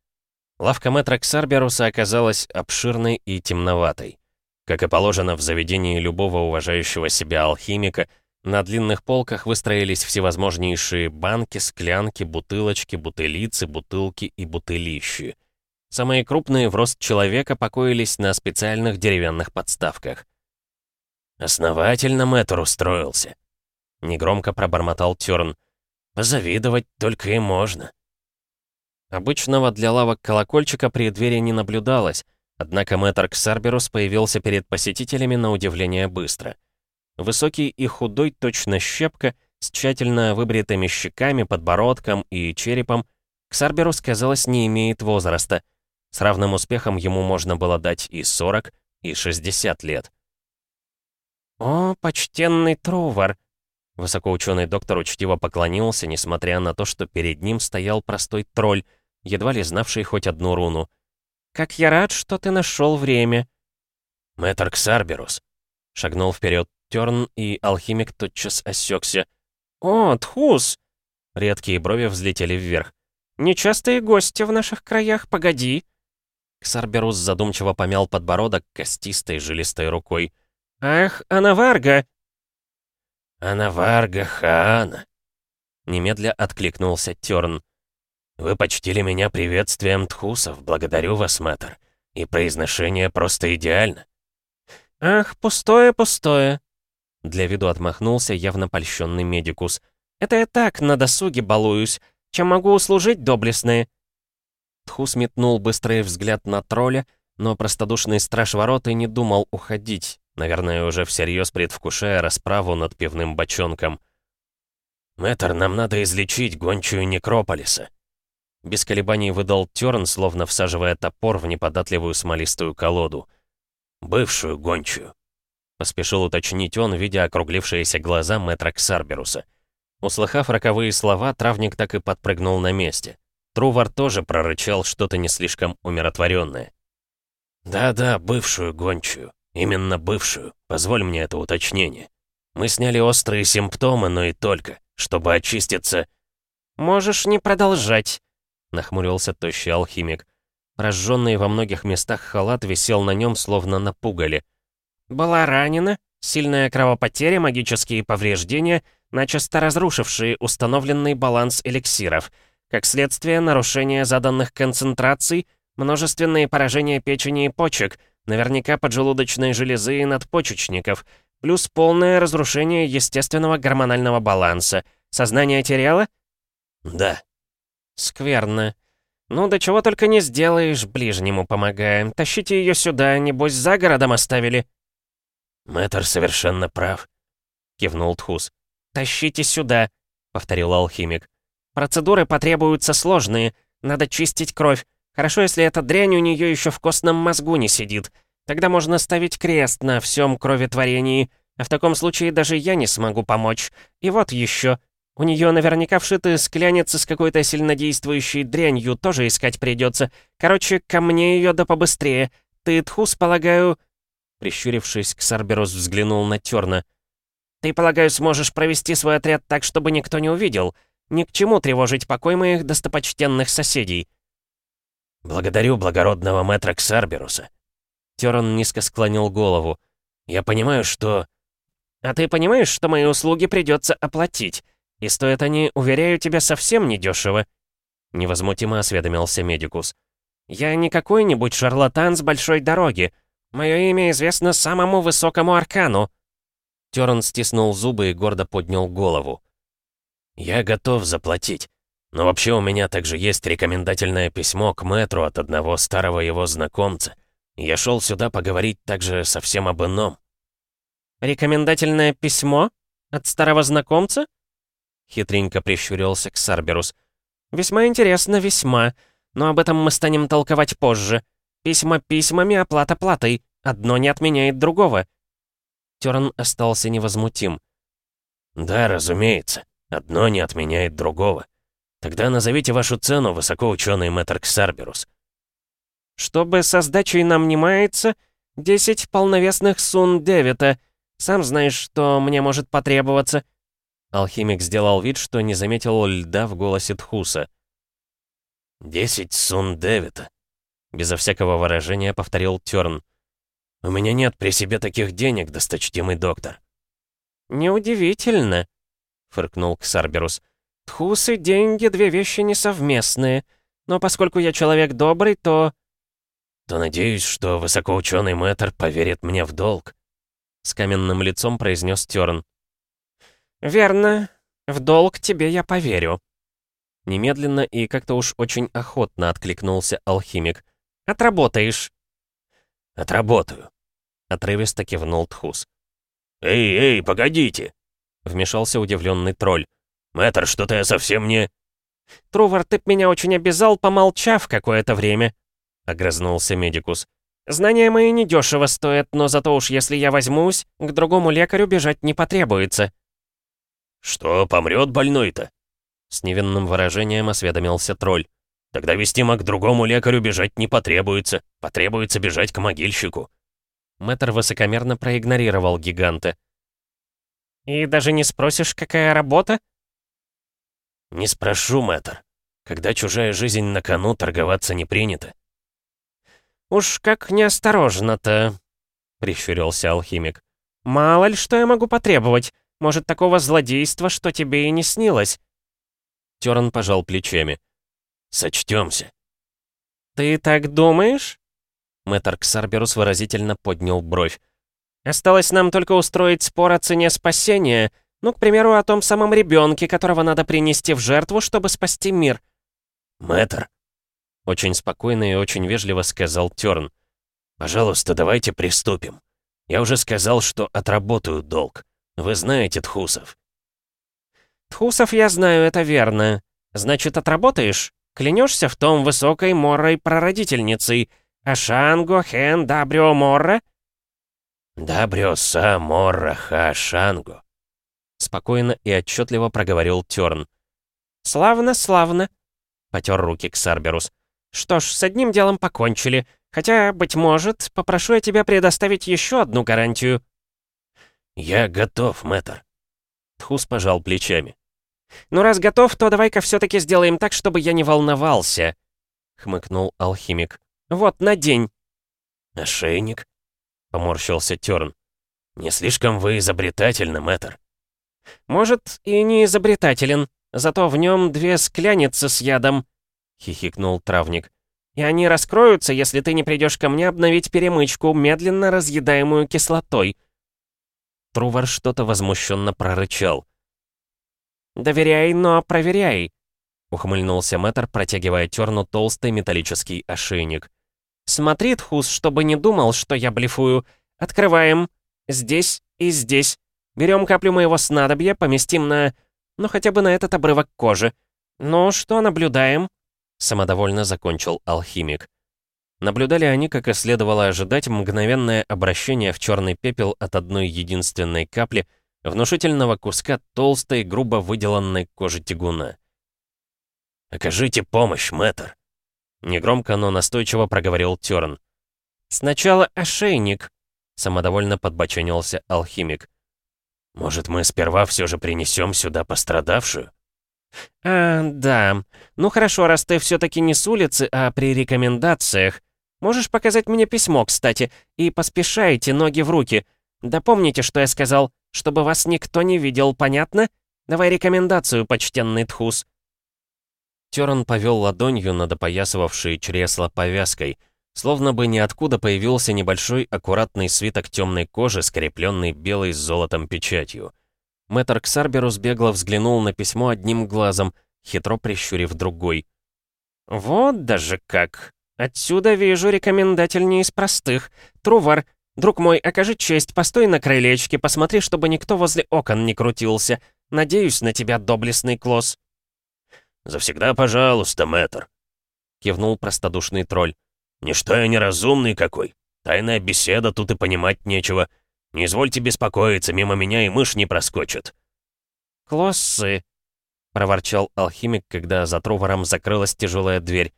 Лавка мэтра Ксарберуса оказалась обширной и темноватой. Как и положено в заведении любого уважающего себя алхимика, на длинных полках выстроились всевозможнейшие банки, склянки, бутылочки, бутылицы, бутылки и бутылищи. Самые крупные в рост человека покоились на специальных деревянных подставках. «Основательно мэтр устроился», — негромко пробормотал Тёрн. «Позавидовать только и можно». Обычного для лавок колокольчика при двери не наблюдалось, Однако мэтр Ксарберус появился перед посетителями на удивление быстро. Высокий и худой, точно щепка, с тщательно выбритыми щеками, подбородком и черепом, Ксарберус, казалось, не имеет возраста. С равным успехом ему можно было дать и 40, и 60 лет. «О, почтенный Трувар!» Высокоученый доктор учтиво поклонился, несмотря на то, что перед ним стоял простой тролль, едва ли знавший хоть одну руну. «Как я рад, что ты нашел время!» «Мэтр Ксарберус!» Шагнул вперед Терн, и алхимик тотчас осекся. «О, Тхус!» Редкие брови взлетели вверх. «Нечастые гости в наших краях, погоди!» Ксарберус задумчиво помял подбородок костистой жилистой рукой. «Ах, Анаварга!» «Анаварга Хаана!» Немедля откликнулся Тёрн. «Вы почтили меня приветствием тхусов, благодарю вас, мэтр. И произношение просто идеально». «Ах, пустое, пустое!» Для виду отмахнулся явно польщенный медикус. «Это я так, на досуге балуюсь. Чем могу услужить, доблестные?» Тхус метнул быстрый взгляд на тролля, но простодушный страж ворот и не думал уходить, наверное, уже всерьез предвкушая расправу над пивным бочонком. «Мэтр, нам надо излечить гончую некрополиса», без колебаний выдал Тёрн, словно всаживая топор в неподатливую смолистую колоду. «Бывшую гончую», — поспешил уточнить он, видя округлившиеся глаза мэтра Ксарберуса. Услыхав роковые слова, травник так и подпрыгнул на месте. Трувар тоже прорычал что-то не слишком умиротворенное. «Да-да, бывшую гончую. Именно бывшую. Позволь мне это уточнение. Мы сняли острые симптомы, но и только, чтобы очиститься...» «Можешь не продолжать», — нахмурился тощий алхимик. Прожженный во многих местах халат висел на нем, словно на пугале. «Была ранена, сильная кровопотеря, магические повреждения, начисто разрушившие установленный баланс эликсиров. Как следствие, нарушение заданных концентраций, множественные поражения печени и почек, наверняка поджелудочной железы и надпочечников, плюс полное разрушение естественного гормонального баланса. Сознание теряло?» «Да», «Скверно. Ну, до чего только не сделаешь, ближнему помогаем. Тащите ее сюда, небось, за городом оставили». «Мэтр совершенно прав», — кивнул Тхус. «Тащите сюда», — повторил алхимик. «Процедуры потребуются сложные. Надо чистить кровь. Хорошо, если эта дрянь у нее еще в костном мозгу не сидит. Тогда можно ставить крест на всем кроветворении. А в таком случае даже я не смогу помочь. И вот еще. У нее наверняка вшиты скляницы с какой-то сильнодействующей дрянью, тоже искать придется. Короче, ко мне ее да побыстрее. Ты, Тхус, полагаю...» Прищурившись, Ксарберус взглянул на Терна. «Ты, полагаю, сможешь провести свой отряд так, чтобы никто не увидел? Ни к чему тревожить покой моих достопочтенных соседей». «Благодарю благородного мэтра Ксарберуса». Терн низко склонил голову. «Я понимаю, что...» «А ты понимаешь, что мои услуги придется оплатить?» И стоят они, уверяю тебя, совсем недешево. Невозмутимо осведомился Медикус. Я не какой-нибудь шарлатан с большой дороги. Мое имя известно самому высокому аркану. Терн стиснул зубы и гордо поднял голову. «Я готов заплатить. Но вообще у меня также есть рекомендательное письмо к мэтру от одного старого его знакомца. Я шел сюда поговорить также совсем об ином». «Рекомендательное письмо? От старого знакомца?» Хитренько прищурился Ксарберус. «Весьма интересно, весьма. Но об этом мы станем толковать позже. Письма письмами, оплата платой. Одно не отменяет другого». Терн остался невозмутим. «Да, разумеется. Одно не отменяет другого. Тогда назовите вашу цену, высокоученый мэтр Ксарберус». «Чтобы со сдачей нам не мается, десять полновесных сун девита. Сам знаешь, что мне может потребоваться». Алхимик сделал вид, что не заметил льда в голосе Тхуса. «Десять сун Дэвида», — безо всякого выражения повторил Тёрн. «У меня нет при себе таких денег, досточтимый доктор». «Неудивительно», — фыркнул Ксарберус. «Тхус и деньги — две вещи несовместные. Но поскольку я человек добрый, то...» «То надеюсь, что высокоученый мэтр поверит мне в долг», — с каменным лицом произнес Тёрн. «Верно. В долг тебе я поверю». Немедленно и как-то уж очень охотно откликнулся алхимик. «Отработаешь». «Отработаю», — отрывисто кивнул Тхус. «Эй, эй, погодите!» — вмешался удивленный тролль. «Мэтр, что-то я совсем не...» «Трувор, ты меня очень обязал, помолчав какое-то время», — огрызнулся Медикус. «Знания мои недешево стоят, но зато уж если я возьмусь, к другому лекарю бежать не потребуется». «Что, помрет больной-то?» С невинным выражением осведомился тролль. «Тогда вестимо к другому лекарю бежать не потребуется. Потребуется бежать к могильщику». Мэтр высокомерно проигнорировал гиганта. «И даже не спросишь, какая работа?» «Не спрошу, мэтр. Когда чужая жизнь на кону, торговаться не принято». «Уж как неосторожно-то», — прищурился алхимик. «Мало ли что я могу потребовать. Может, такого злодейства, что тебе и не снилось?» Терн пожал плечами. «Сочтемся». «Ты так думаешь?» Мэтр Ксарберус выразительно поднял бровь. «Осталось нам только устроить спор о цене спасения, ну, к примеру, о том самом ребенке, которого надо принести в жертву, чтобы спасти мир». «Мэтр», — очень спокойно и очень вежливо сказал Терн, «пожалуйста, давайте приступим. Я уже сказал, что отработаю долг. Вы знаете Тхусов». «Тхусов я знаю, это верно. Значит, отработаешь? Клянешься в том высокой морой прародительницей. Ашанго хен дабрио морра?» «Дабрио са морра ха шанго», — спокойно и отчетливо проговорил Терн. «Славно, славно», — потер руки Ксарберус. «Что ж, с одним делом покончили. Хотя, быть может, попрошу я тебя предоставить еще одну гарантию». «Я готов, мэтр». Тхус пожал плечами. «Ну, раз готов, то давай-ка все-таки сделаем так, чтобы я не волновался», — хмыкнул алхимик. «Вот, надень». «Ошейник?» — поморщился Терн. «Не слишком вы изобретательны, мэтр». «Может, и не изобретателен, зато в нем две скляницы с ядом», — хихикнул травник. «И они раскроются, если ты не придешь ко мне обновить перемычку, медленно разъедаемую кислотой». Трувар что-то возмущенно прорычал. «Доверяй, но проверяй», — ухмыльнулся мэтр, протягивая Терну толстый металлический ошейник. «Смотри, Тхус, чтобы не думал, что я блефую. Открываем. Здесь и здесь. Берем каплю моего снадобья, поместим на... Ну, хотя бы на этот обрывок кожи. Ну, что наблюдаем?» Самодовольно закончил алхимик. Наблюдали они, как и следовало ожидать, мгновенное обращение в черный пепел от одной единственной капли внушительного куска толстой, грубо выделанной кожи тягуна. «Окажите помощь, мэтр!» Негромко, но настойчиво проговорил Терн. «Сначала ошейник», — самодовольно подбоченился алхимик. «Может, мы сперва все же принесем сюда пострадавшую?» «А, да. Ну хорошо, раз ты все-таки не с улицы, а при рекомендациях. Можешь показать мне письмо, кстати, и поспешайте, ноги в руки. Да помните, что я сказал, чтобы вас никто не видел, понятно? Давай рекомендацию, почтенный Тхус». Терн повел ладонью над опоясывавшей чресло повязкой, словно бы ниоткуда появился небольшой аккуратный свиток темной кожи, скрепленный белой с золотом печатью. Мэтр Ксарберус бегло взглянул на письмо одним глазом, хитро прищурив другой. «Вот даже как! Отсюда вижу рекомендатель не из простых. Трувар, друг мой, окажи честь, постой на крылечке, посмотри, чтобы никто возле окон не крутился. Надеюсь на тебя, доблестный Клосс». «Завсегда пожалуйста, мэтр», — кивнул простодушный тролль. «Ничто я неразумный какой. Тайная беседа, тут и понимать нечего. Не извольте беспокоиться, мимо меня и мышь не проскочит». «Клоссы», — проворчал алхимик, когда за Труваром закрылась тяжелая дверь.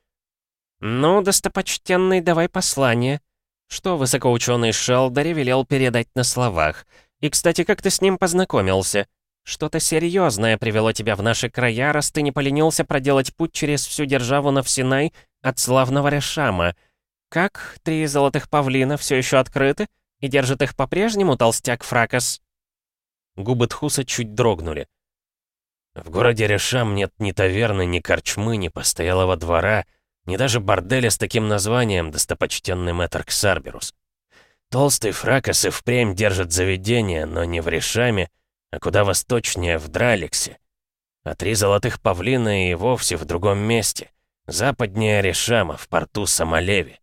«Ну, достопочтенный, давай послание. Что высокоученый Шелдори велел передать на словах? И, кстати, как ты с ним познакомился? Что-то серьезное привело тебя в наши края, раз ты не поленился проделать путь через всю державу Навсинай от славного Решама. Как три золотых павлина все еще открыты? И держит их по-прежнему толстяк Фракас?» Губы Тхуса чуть дрогнули. «В городе Решам нет ни таверны, ни корчмы, ни постоялого двора, ни даже борделя с таким названием, достопочтенный мэтр Ксарберус. Толстый Фракас и впрямь держит заведение, но не в Решаме, а куда восточнее, в Драликсе. А три золотых павлина и вовсе в другом месте, западнее Решама, в порту Самолеве.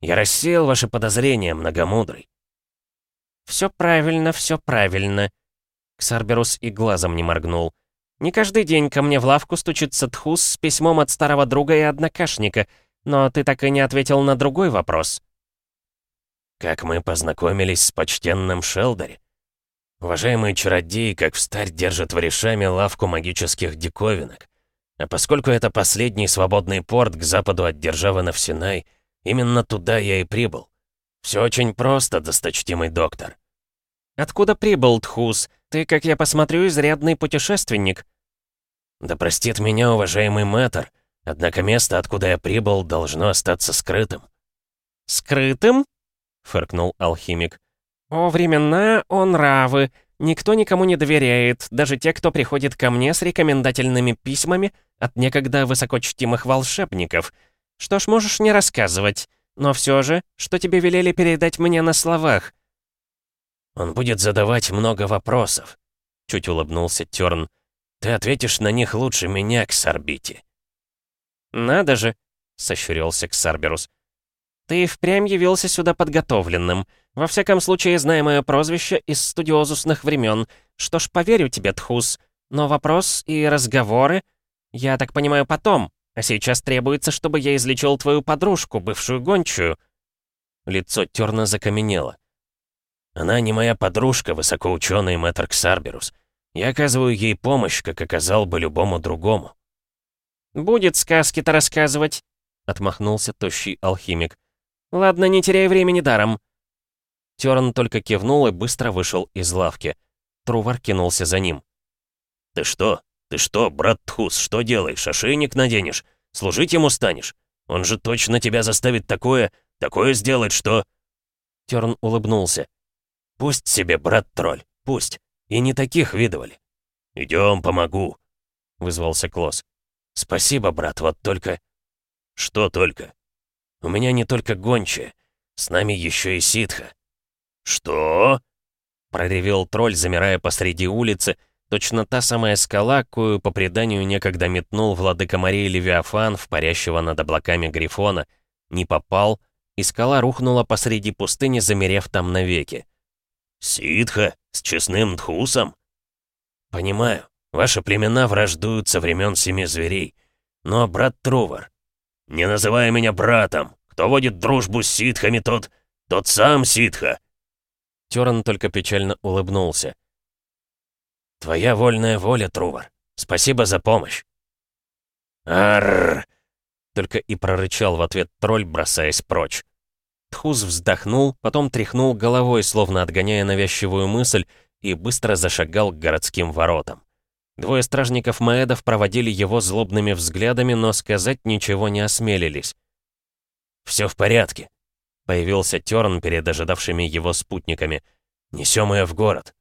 Я рассеял ваши подозрения, многомудрый. «Все правильно, все правильно». Ксарберус и глазом не моргнул. «Не каждый день ко мне в лавку стучится Тхус с письмом от старого друга и однокашника, но ты так и не ответил на другой вопрос». «Как мы познакомились с почтенным Шелдори? Уважаемые чародеи, как встарь, держат в решаме лавку магических диковинок. А поскольку это последний свободный порт к западу от державы Навсинай, именно туда я и прибыл. Все очень просто, досточтимый доктор. Откуда прибыл Тхус? Ты, как я посмотрю, изрядный путешественник. «Да простит меня, уважаемый мэтр, однако место, откуда я прибыл, должно остаться скрытым». «Скрытым?» — фыркнул алхимик. «О, времена, о, нравы! Никто никому не доверяет, даже те, кто приходит ко мне с рекомендательными письмами от некогда высокочтимых волшебников. Что ж, можешь не рассказывать. Но все же, что тебе велели передать мне на словах?» «Он будет задавать много вопросов», — чуть улыбнулся Тёрн. «Ты ответишь на них лучше меня, Ксарбити». «Надо же», — сощурился Ксарберус. «Ты впрямь явился сюда подготовленным. Во всяком случае, зная мое прозвище из студиозусных времен. Что ж, поверю тебе, Тхус. Но вопрос и разговоры, я так понимаю, потом. А сейчас требуется, чтобы я излечил твою подружку, бывшую гончую». Лицо Терна закаменело. «Она не моя подружка, высокоученый мэтр Ксарберус. Я оказываю ей помощь, как оказал бы любому другому». «Будет сказки-то рассказывать», — отмахнулся тощий алхимик. «Ладно, не теряй времени даром». Терн только кивнул и быстро вышел из лавки. Трувар кинулся за ним. «Ты что? Ты что, брат Тхус, что делаешь? Ошейник наденешь? Служить ему станешь? Он же точно тебя заставит такое, такое сделать, что...» Терн улыбнулся. «Пусть себе, брат-тролль, пусть. И не таких видывали». «Идем, помогу», — вызвался Клосс. «Спасибо, брат, вот только...» «Что только?» «У меня не только гончая, с нами еще и ситха». «Что?» — проревел тролль, замирая посреди улицы, точно та самая скала, кою, по преданию, некогда метнул владыка морей Левиафан в парящего над облаками Грифона. Не попал, и скала рухнула посреди пустыни, замерев там навеки. «Ситха? С честным Тхусом?» «Понимаю, ваши племена враждуют со времен Семи Зверей. Но, брат Трувор, не называй меня братом. Кто водит дружбу с ситхами, тот... тот сам ситха. Терн только печально улыбнулся. «Твоя вольная воля, Трувор. Спасибо за помощь». «Арррр!» Только и прорычал в ответ тролль, бросаясь прочь. Тхуз вздохнул, потом тряхнул головой, словно отгоняя навязчивую мысль, и быстро зашагал к городским воротам. Двое стражников Маэдов проводили его злобными взглядами, но сказать ничего не осмелились. «Все в порядке», Появился Терн перед ожидавшими его спутниками. «Несем ее в город».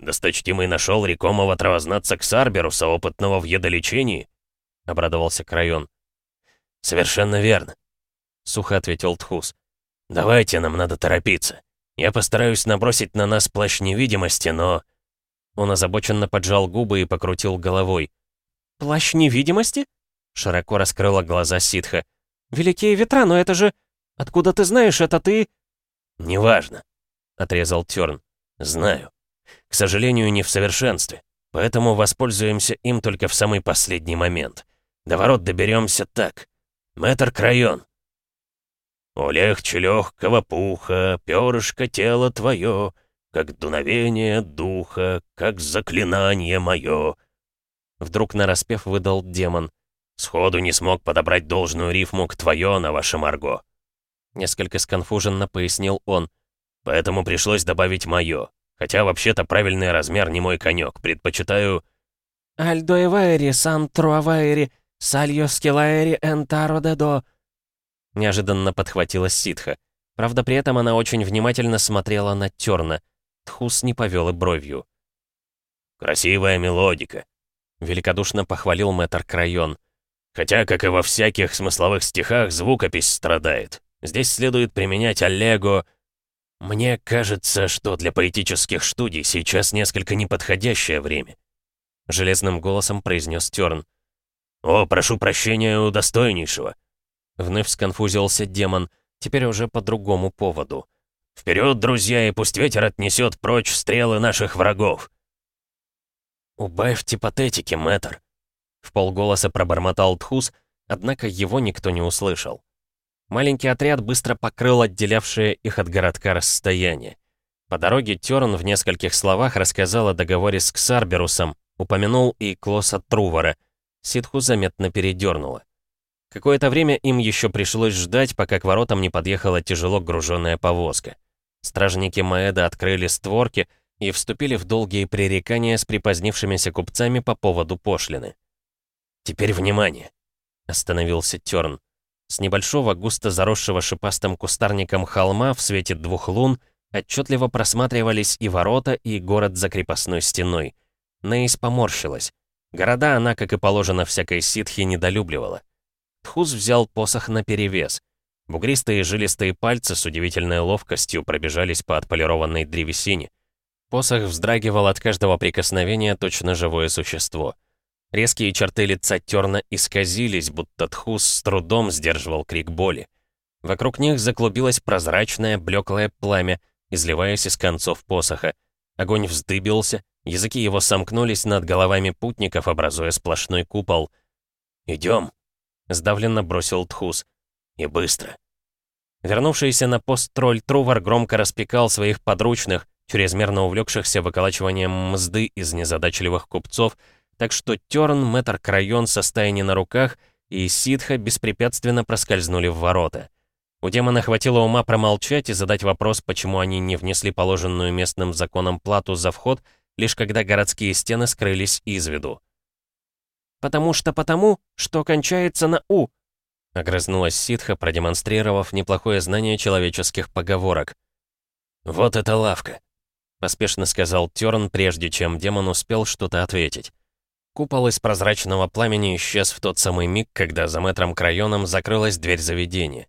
«Досточтимый нашел рекомого травознаться Ксарберуса, опытного в едолечении?» — обрадовался Крайон. «Совершенно верно», — сухо ответил Тхус. «Давайте, нам надо торопиться. Я постараюсь набросить на нас плащ невидимости, но...» Он озабоченно поджал губы и покрутил головой. «Плащ невидимости?» — широко раскрыла глаза ситха. «Великие ветра, но это же...» Откуда ты знаешь, это ты...» «Неважно», — отрезал Тёрн. «Знаю. К сожалению, не в совершенстве. Поэтому воспользуемся им только в самый последний момент. До ворот доберемся так. Мэтр Крайон». «Олегче легкого пуха, перышко тело твое, как дуновение духа, как заклинание мое». Вдруг нараспев выдал демон. «Сходу не смог подобрать должную рифму к твое на ваше Марго». Несколько сконфуженно пояснил он. Поэтому пришлось добавить моё. Хотя вообще-то правильный размер не мой конек. Предпочитаю... «Альдо эваэри, сан скилаэри энтаро дедо», Неожиданно подхватила ситха. Правда, при этом она очень внимательно смотрела на Терна. Тхус не повел и бровью. «Красивая мелодика», — великодушно похвалил мэтр Крайон. «Хотя, как и во всяких смысловых стихах, звукопись страдает. Здесь следует применять Олего. Мне кажется, что для поэтических студий сейчас несколько неподходящее время. Железным голосом произнес Терн. «О, прошу прощения у достойнейшего!» Вновь сконфузился демон, теперь уже по другому поводу. «Вперед, друзья, и пусть ветер отнесет прочь стрелы наших врагов!» «Убавьте патетики, мэтр!» В полголоса пробормотал Тхус, однако его никто не услышал. Маленький отряд быстро покрыл отделявшее их от городка расстояние. По дороге Терн в нескольких словах рассказал о договоре с Ксарберусом, упомянул и Клоса Трувора. Ситху заметно передернуло. Какое-то время им еще пришлось ждать, пока к воротам не подъехала тяжело груженная повозка. Стражники Маэда открыли створки, и вступили в долгие пререкания с припозднившимися купцами по поводу пошлины. «Теперь внимание!» — остановился Тёрн. С небольшого, густо заросшего шипастым кустарником холма в свете двух лун отчетливо просматривались и ворота, и город за крепостной стеной. Нейс поморщилась. Города она, как и положено всякой ситхи, недолюбливала. Тхус взял посох наперевес. Бугристые жилистые пальцы с удивительной ловкостью пробежались по отполированной древесине. Посох вздрагивал от каждого прикосновения точно живое существо. Резкие черты лица терна исказились, будто Тхус с трудом сдерживал крик боли. Вокруг них заклубилось прозрачное, блеклое пламя, изливаясь из концов посоха. Огонь вздыбился, языки его сомкнулись над головами путников, образуя сплошной купол. «Идем!» — сдавленно бросил Тхус. «И быстро!» Вернувшийся на пост тролль Трувар громко распекал своих подручных, чрезмерно увлекшихся выколачиванием мзды из незадачливых купцов, так что Терн, Мэтр Крайон со стаяни на руках и Ситха беспрепятственно проскользнули в ворота. У демона хватило ума промолчать и задать вопрос, почему они не внесли положенную местным законом плату за вход, лишь когда городские стены скрылись из виду. «Потому что потому, что кончается на «у», — огрызнулась ситха, продемонстрировав неплохое знание человеческих поговорок. «Вот эта лавка», — поспешно сказал Терн, прежде чем демон успел что-то ответить. Купол из прозрачного пламени исчез в тот самый миг, когда за мэтром Крайоном закрылась дверь заведения.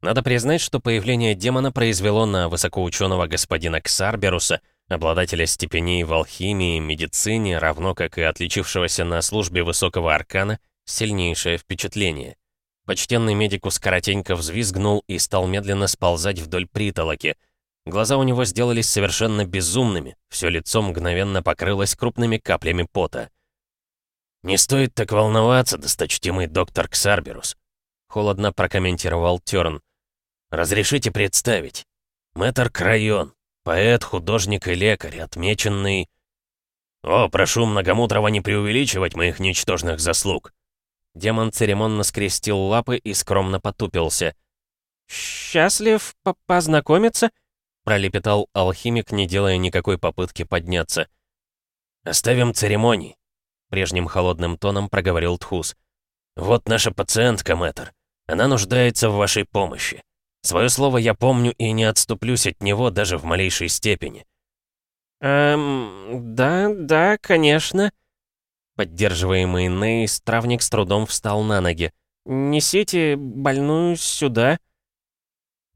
Надо признать, что появление демона произвело на высокоученого господина Ксарберуса, обладателя степеней в алхимии медицине, равно как и отличившегося на службе высокого аркана, сильнейшее впечатление. Почтенный медикус коротенько взвизгнул и стал медленно сползать вдоль притолоки. Глаза у него сделались совершенно безумными, все лицо мгновенно покрылось крупными каплями пота. «Не стоит так волноваться, досточтимый доктор Ксарберус», — холодно прокомментировал Тёрн. Разрешите представить. Мэтр Крайон, поэт, художник и лекарь, отмеченный... О, прошу Многомудрого не преувеличивать моих ничтожных заслуг. Демон церемонно скрестил лапы и скромно потупился. «Счастлив по познакомиться?» — пролепетал алхимик, не делая никакой попытки подняться. «Оставим церемонии», — прежним холодным тоном проговорил Тхус. «Вот наша пациентка, мэтр. Она нуждается в вашей помощи. Свое слово я помню и не отступлюсь от него даже в малейшей степени. «Эм, да, да, конечно». Поддерживаемый Ней, стравник с трудом встал на ноги. «Несите больную сюда».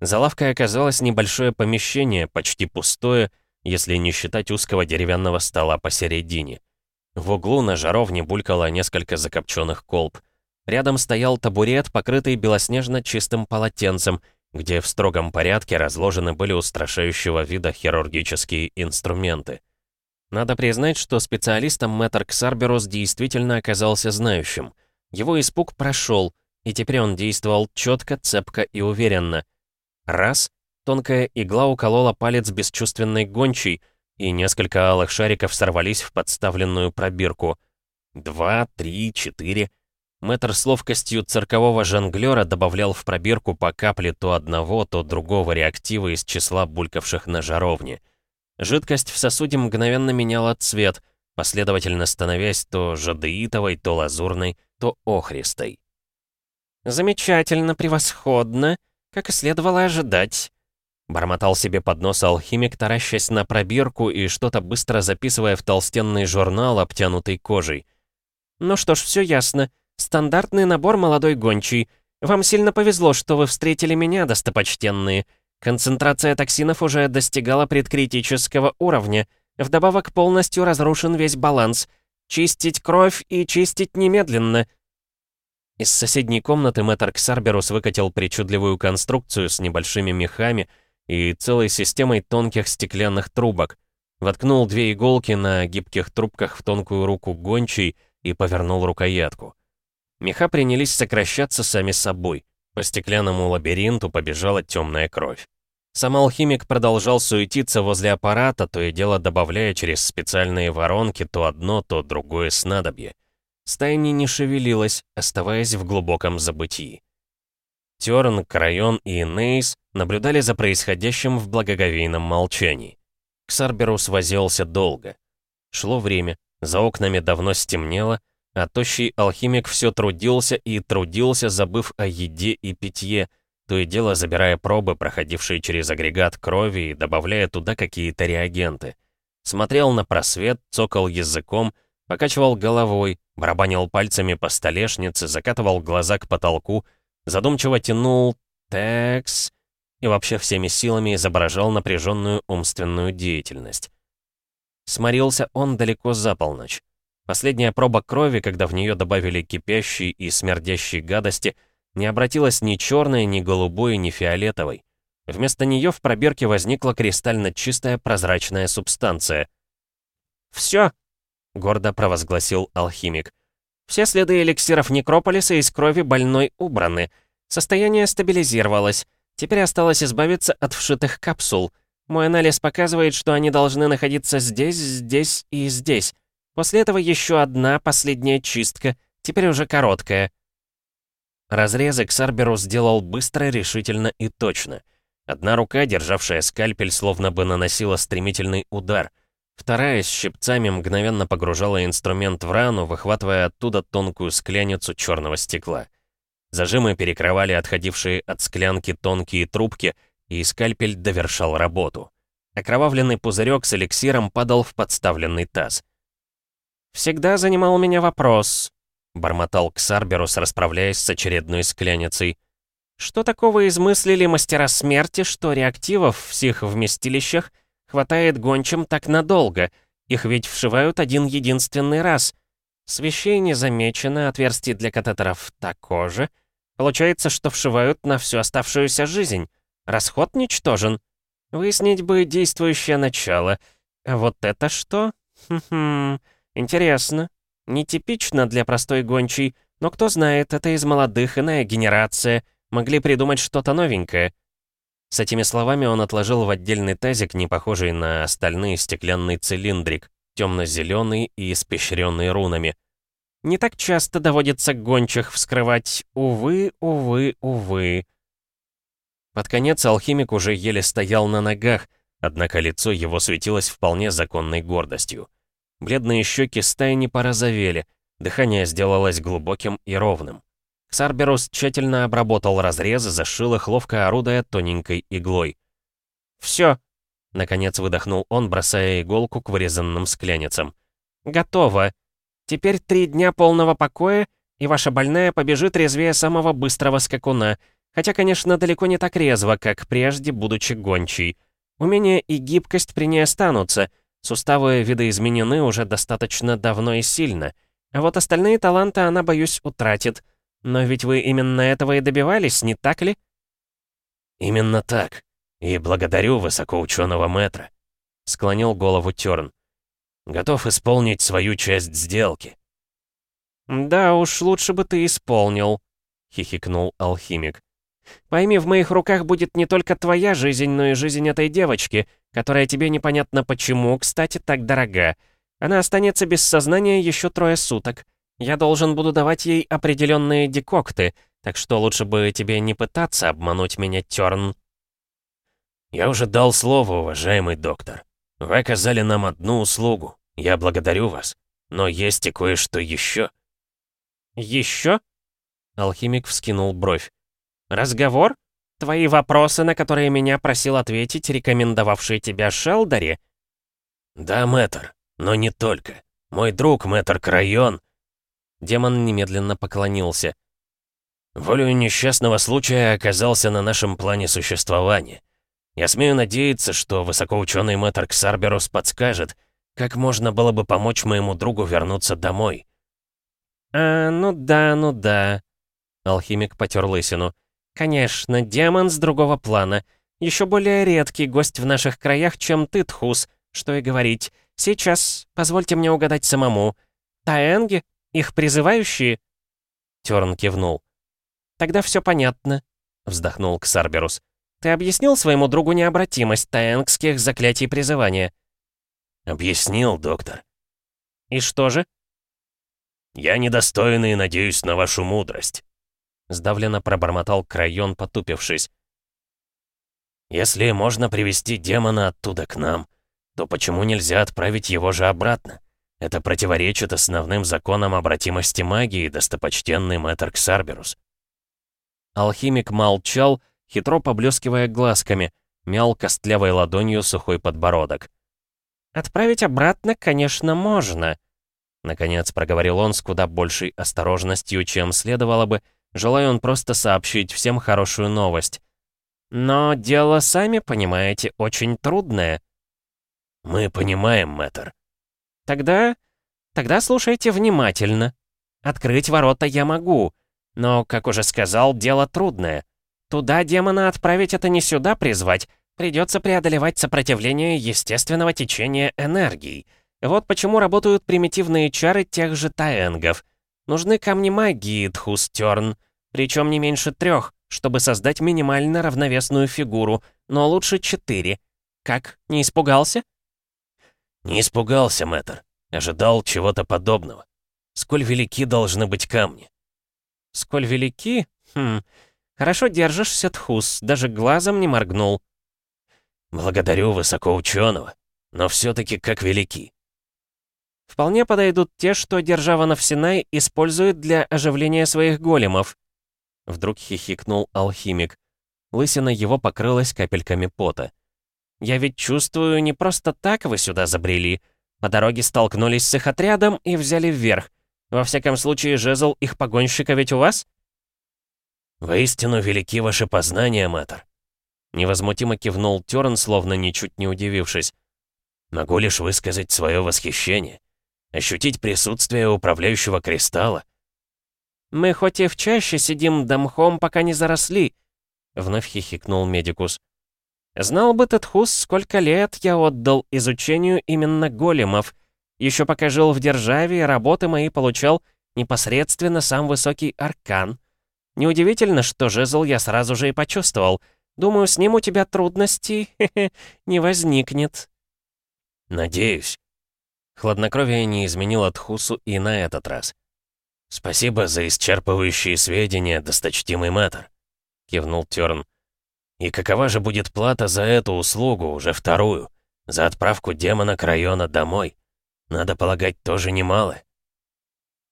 За лавкой оказалось небольшое помещение, почти пустое, если не считать узкого деревянного стола посередине. В углу на жаровне булькало несколько закопченных колб. Рядом стоял табурет, покрытый белоснежно чистым полотенцем — где в строгом порядке разложены были устрашающего вида хирургические инструменты. Надо признать, что специалистом мэтр Ксарберус действительно оказался знающим. Его испуг прошел, и теперь он действовал четко, цепко и уверенно. Раз — тонкая игла уколола палец бесчувственной гончей, и несколько алых шариков сорвались в подставленную пробирку. Два, три, четыре — Мэтр с ловкостью циркового жонглера добавлял в пробирку по капле то одного, то другого реактива из числа булькавших на жаровне. Жидкость в сосуде мгновенно меняла цвет, последовательно становясь то жадеитовой, то лазурной, то охристой. «Замечательно, превосходно, как и следовало ожидать», Бормотал себе под нос алхимик, таращась на пробирку и что-то быстро записывая в толстенный журнал, обтянутый кожей. «Ну что ж, все ясно. Стандартный набор молодой гончий. Вам сильно повезло, что вы встретили меня, достопочтенные. Концентрация токсинов уже достигала предкритического уровня. Вдобавок полностью разрушен весь баланс. Чистить кровь и чистить немедленно. Из соседней комнаты мэтр Ксарберус выкатил причудливую конструкцию с небольшими мехами и целой системой тонких стеклянных трубок. Воткнул две иголки на гибких трубках в тонкую руку гончей и повернул рукоятку. Меха принялись сокращаться сами собой. По стеклянному лабиринту побежала темная кровь. Сам алхимик продолжал суетиться возле аппарата, то и дело добавляя через специальные воронки то одно, то другое снадобье. Стайни не шевелилась, оставаясь в глубоком забытии. Терн, Крайон и Нейс наблюдали за происходящим в благоговейном молчании. Ксарберус возился долго. Шло время, за окнами давно стемнело, а тощий алхимик все трудился и трудился, забыв о еде и питье, то и дело забирая пробы, проходившие через агрегат крови и добавляя туда какие-то реагенты. Смотрел на просвет, цокал языком, покачивал головой, барабанил пальцами по столешнице, закатывал глаза к потолку, задумчиво тянул «текс» и вообще всеми силами изображал напряженную умственную деятельность. Сморился он далеко за полночь. Последняя проба крови, когда в нее добавили кипящей и смердящей гадости, не обратилась ни черной, ни голубой, ни фиолетовой. Вместо нее в пробирке возникла кристально чистая прозрачная субстанция. «Все!» — гордо провозгласил алхимик. «Все следы эликсиров некрополиса из крови больной убраны. Состояние стабилизировалось. Теперь осталось избавиться от вшитых капсул. Мой анализ показывает, что они должны находиться здесь, здесь и здесь. После этого еще одна последняя чистка, теперь уже короткая. Разрезы Ксарберу сделал быстро, решительно и точно. Одна рука, державшая скальпель, словно бы наносила стремительный удар. Вторая с щипцами мгновенно погружала инструмент в рану, выхватывая оттуда тонкую скляницу черного стекла. Зажимы перекрывали отходившие от склянки тонкие трубки, и скальпель довершал работу. Окровавленный пузырек с эликсиром падал в подставленный таз. «Всегда занимал меня вопрос», — бормотал Ксарберус, расправляясь с очередной скляницей. «Что такого измыслили мастера смерти, что реактивов в сих вместилищах хватает гончим так надолго? Их ведь вшивают один единственный раз. С вещей не замечено, отверстий для катетеров такое Получается, что вшивают на всю оставшуюся жизнь. Расход ничтожен. Выяснить бы действующее начало. А вот это что? Хм-хм, интересно. Нетипично для простой гончей, но кто знает, это из молодых, иная генерация. Могли придумать что-то новенькое. С этими словами он отложил в отдельный тазик, не похожий на остальные стеклянный цилиндрик, темно-зеленый и испещренный рунами. Не так часто доводится гончих вскрывать. Увы, увы, увы. Под конец алхимик уже еле стоял на ногах, однако лицо его светилось вполне законной гордостью. Бледные щеки стайни порозовели, дыхание сделалось глубоким и ровным. Ксарберус тщательно обработал разрезы, зашил их, ловко орудуя тоненькой иглой. «Все!» — наконец выдохнул он, бросая иголку к вырезанным скляницам. «Готово! Теперь три дня полного покоя, и ваша больная побежит резвее самого быстрого скакуна — Хотя, конечно, далеко не так резво, как прежде, будучи гончей. Умение и гибкость при ней останутся. Суставы видоизменены уже достаточно давно и сильно. А вот остальные таланты она, боюсь, утратит. Но ведь вы именно этого и добивались, не так ли? Именно так. И благодарю высокоученого мэтра. Склонил голову Тёрн. Готов исполнить свою часть сделки. Да уж, лучше бы ты исполнил, хихикнул алхимик. Пойми, в моих руках будет не только твоя жизнь, но и жизнь этой девочки, которая тебе непонятно почему, кстати, так дорога. Она останется без сознания еще трое суток. Я должен буду давать ей определенные декокты, так что лучше бы тебе не пытаться обмануть меня, Тёрн. Я уже дал слово, уважаемый доктор. Вы оказали нам одну услугу. Я благодарю вас. Но есть и кое-что еще. Еще? Алхимик вскинул бровь. «Разговор? Твои вопросы, на которые меня просил ответить рекомендовавший тебя Шелдори?» «Да, мэтр, но не только. Мой друг, мэтр Крайон...» Демон немедленно поклонился. «Волею несчастного случая оказался на нашем плане существования. Я смею надеяться, что высокоученый мэтр Ксарберус подскажет, как можно было бы помочь моему другу вернуться домой». «А, ну да, ну да», — алхимик потер лысину. «Конечно, демон с другого плана. Еще более редкий гость в наших краях, чем ты, Тхус. Что и говорить. Сейчас, позвольте мне угадать самому. Таэнги? Их призывающие?» Терн кивнул. «Тогда все понятно», — вздохнул Ксарберус. «Ты объяснил своему другу необратимость таэнгских заклятий призывания?» «Объяснил, доктор». «И что же?» «Я недостойный и надеюсь на вашу мудрость». Сдавленно пробормотал Крайон, потупившись. «Если можно привести демона оттуда к нам, то почему нельзя отправить его же обратно? Это противоречит основным законам обратимости магии, достопочтенный мэтр Ксарберус. Алхимик молчал, хитро поблескивая глазками, мял костлявой ладонью сухой подбородок. «Отправить обратно, конечно, можно», — наконец проговорил он с куда большей осторожностью, чем следовало бы, желая он просто сообщить всем хорошую новость. «Но дело, сами понимаете, очень трудное». «Мы понимаем, мэтр». «Тогда... тогда слушайте внимательно. Открыть ворота я могу, но, как уже сказал, дело трудное. Туда демона отправить это не сюда призвать, Придется преодолевать сопротивление естественного течения энергии. Вот почему работают примитивные чары тех же таэнгов. Нужны камни магии, Тхустерн, причем не меньше трех, чтобы создать минимально равновесную фигуру, но лучше четыре. Как, не испугался? Не испугался, мэтр. Ожидал чего-то подобного. Сколь велики должны быть камни? Сколь велики? Хм, хорошо держишься, Тхус, даже глазом не моргнул. Благодарю высокоученого, но все-таки как велики. Вполне подойдут те, что держава Навсинай использует для оживления своих големов. Вдруг хихикнул алхимик. Лысина его покрылась капельками пота. «Я ведь чувствую, не просто так вы сюда забрели. По дороге столкнулись с их отрядом и взяли вверх. Во всяком случае, жезл их погонщика ведь у вас?» «Воистину велики ваши познания, мэтр. Невозмутимо кивнул Терн, словно ничуть не удивившись. «Могу лишь высказать свое восхищение. Ощутить присутствие управляющего кристалла». «Мы хоть и в чаще сидим да мхом, пока не заросли», — вновь хихикнул Медикус. «Знал бы ты, Тхус, сколько лет я отдал изучению именно големов. Еще пока жил в державе, работы мои получал непосредственно сам высокий аркан. Неудивительно, что жезл я сразу же и почувствовал — Думаю, с ним у тебя трудностей не возникнет». «Надеюсь». Хладнокровие не изменило Тхусу и на этот раз. «Спасибо за исчерпывающие сведения, досточтимый мэтр», — кивнул Тёрн. «И какова же будет плата за эту услугу, уже вторую, за отправку демона к району домой? Надо полагать, тоже немало».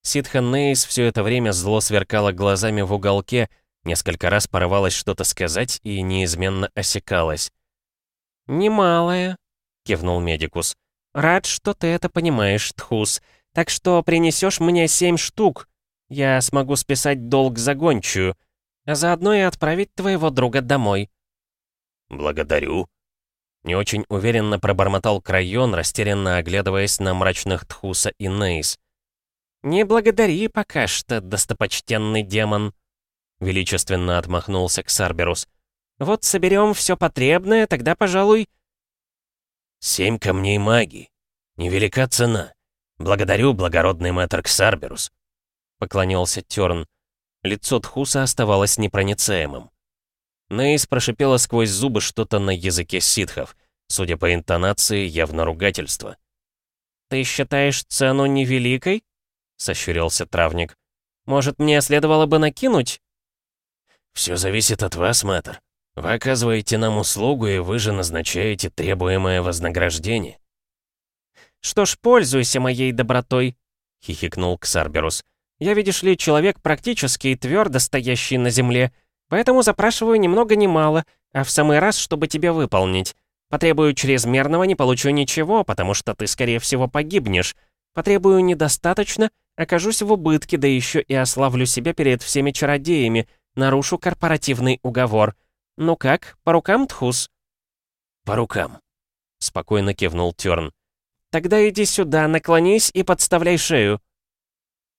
Ситха Нейс все это время зло сверкала глазами в уголке, Несколько раз порывалась что-то сказать и неизменно осекалась. «Немалая», — кивнул Медикус. «Рад, что ты это понимаешь, Тхус. Так что принесешь мне семь штук. Я смогу списать долг за гончую, а заодно и отправить твоего друга домой». «Благодарю», не очень уверенно пробормотал Крайон, растерянно оглядываясь на мрачных Тхуса и Нейс. «Не благодари пока что, достопочтенный демон», Величественно отмахнулся Ксарберус. «Вот соберем все потребное, тогда, пожалуй...» «Семь камней магии. Невелика цена. Благодарю, благородный мэтр Ксарберус», — поклонился Терн. Лицо Тхуса оставалось непроницаемым. Нейс прошипела сквозь зубы что-то на языке ситхов. Судя по интонации, явно ругательство. «Ты считаешь цену невеликой?» — сощурился травник. «Может, мне следовало бы накинуть?» «Все зависит от вас, мэтр. Вы оказываете нам услугу, и вы же назначаете требуемое вознаграждение». «Что ж, пользуйся моей добротой», — хихикнул Ксарберус. «Я, видишь ли, человек практически и твердо стоящий на земле, поэтому запрашиваю ни много мало, а в самый раз, чтобы тебя выполнить. Потребую чрезмерного, не получу ничего, потому что ты, скорее всего, погибнешь. Потребую недостаточно, окажусь в убытке, да еще и ославлю себя перед всеми чародеями, Нарушу корпоративный уговор. Ну как, по рукам, Тхус?» «По рукам», — спокойно кивнул Тёрн. «Тогда иди сюда, наклонись и подставляй шею».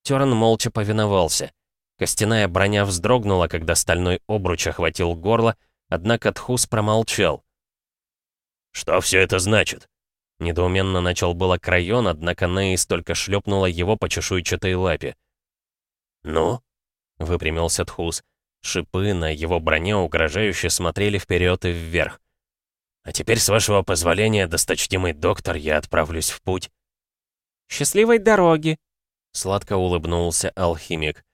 Тёрн молча повиновался. Костяная броня вздрогнула, когда стальной обруч охватил горло, однако Тхус промолчал. «Что все это значит?» Недоуменно начал было Крайон, однако Нейс только шлепнула его по чешуйчатой лапе. «Ну?» — выпрямился Тхус. Шипы на его броне угрожающе смотрели вперед и вверх. «А теперь, с вашего позволения, досточтимый доктор, я отправлюсь в путь». «Счастливой дороги!» — сладко улыбнулся алхимик.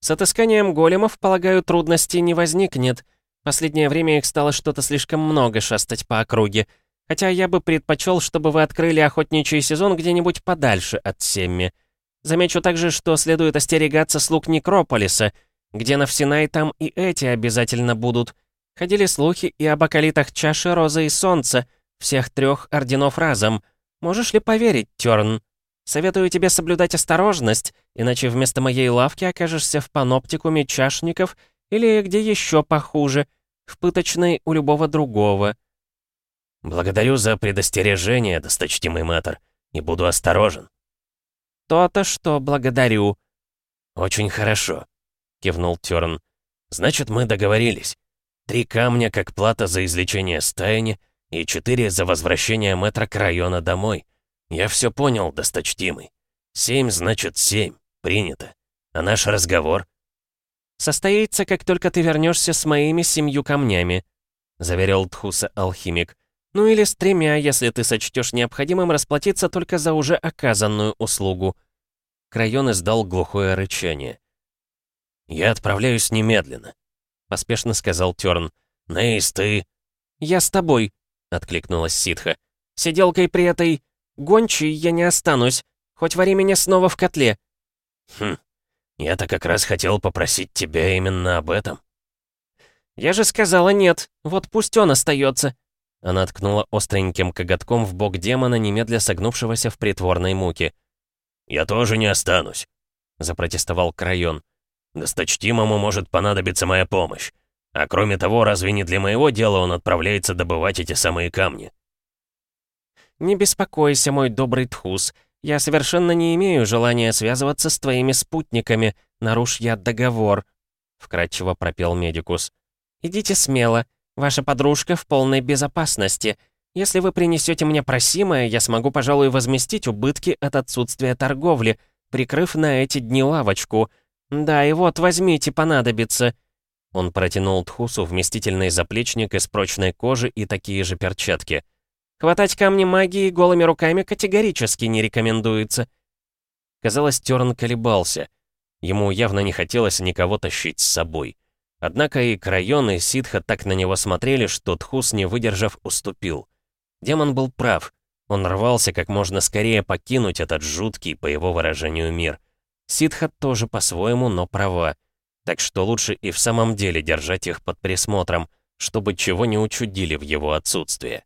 «С отысканием големов, полагаю, трудностей не возникнет. Последнее время их стало что-то слишком много шастать по округе. Хотя я бы предпочел, чтобы вы открыли охотничий сезон где-нибудь подальше от Семми. Замечу также, что следует остерегаться слуг Некрополиса, где на Всенай там и эти обязательно будут. Ходили слухи и об околитах чаши Розы и Солнца, всех трех орденов разом. Можешь ли поверить, Тёрн? Советую тебе соблюдать осторожность, иначе вместо моей лавки окажешься в паноптикуме чашников или где еще похуже, в пыточной у любого другого. «Благодарю за предостережение, досточтимый мэтр, и буду осторожен». «То-то что, благодарю». «Очень хорошо», — кивнул Тёрн. «Значит, мы договорились. Три камня как плата за излечение стаяни и четыре за возвращение мэтра к району домой. Я все понял, досточтимый. Семь значит семь. Принято. А наш разговор?» «Состоится, как только ты вернешься с моими семью камнями», — заверил Тхуса алхимик. Ну или с тремя, если ты сочтешь необходимым расплатиться только за уже оказанную услугу. Крайон издал глухое рычание. «Я отправляюсь немедленно», — поспешно сказал Тёрн. «Нейс, ты...» «Я с тобой», — откликнулась ситха. «Сиделкой при этой... гончей я не останусь. Хоть вари меня снова в котле». «Хм, я-то как раз хотел попросить тебя именно об этом». «Я же сказала нет. Вот пусть он остается. Она ткнула остреньким коготком в бок демона, немедля согнувшегося в притворной муке. «Я тоже не останусь», — запротестовал Крайон. «Досточтимому может понадобиться моя помощь. А кроме того, разве не для моего дела он отправляется добывать эти самые камни?» «Не беспокойся, мой добрый Тхус. Я совершенно не имею желания связываться с твоими спутниками. Нарушь я договор», — вкратчиво пропел Медикус. «Идите смело. Ваша подружка в полной безопасности. Если вы принесете мне просимое, я смогу, пожалуй, возместить убытки от отсутствия торговли, прикрыв на эти дни лавочку. Да, и вот, возьмите, понадобится». Он протянул Тхусу вместительный заплечник из прочной кожи и такие же перчатки. «Хватать камни магии голыми руками категорически не рекомендуется». Казалось, Терн колебался. Ему явно не хотелось никого тащить с собой. Однако и Крайон, и Ситха так на него смотрели, что Тхус, не выдержав, уступил. Демон был прав. Он рвался как можно скорее покинуть этот жуткий, по его выражению, мир. Ситха тоже по-своему, но права. Так что лучше и в самом деле держать их под присмотром, чтобы чего не учудили в его отсутствие.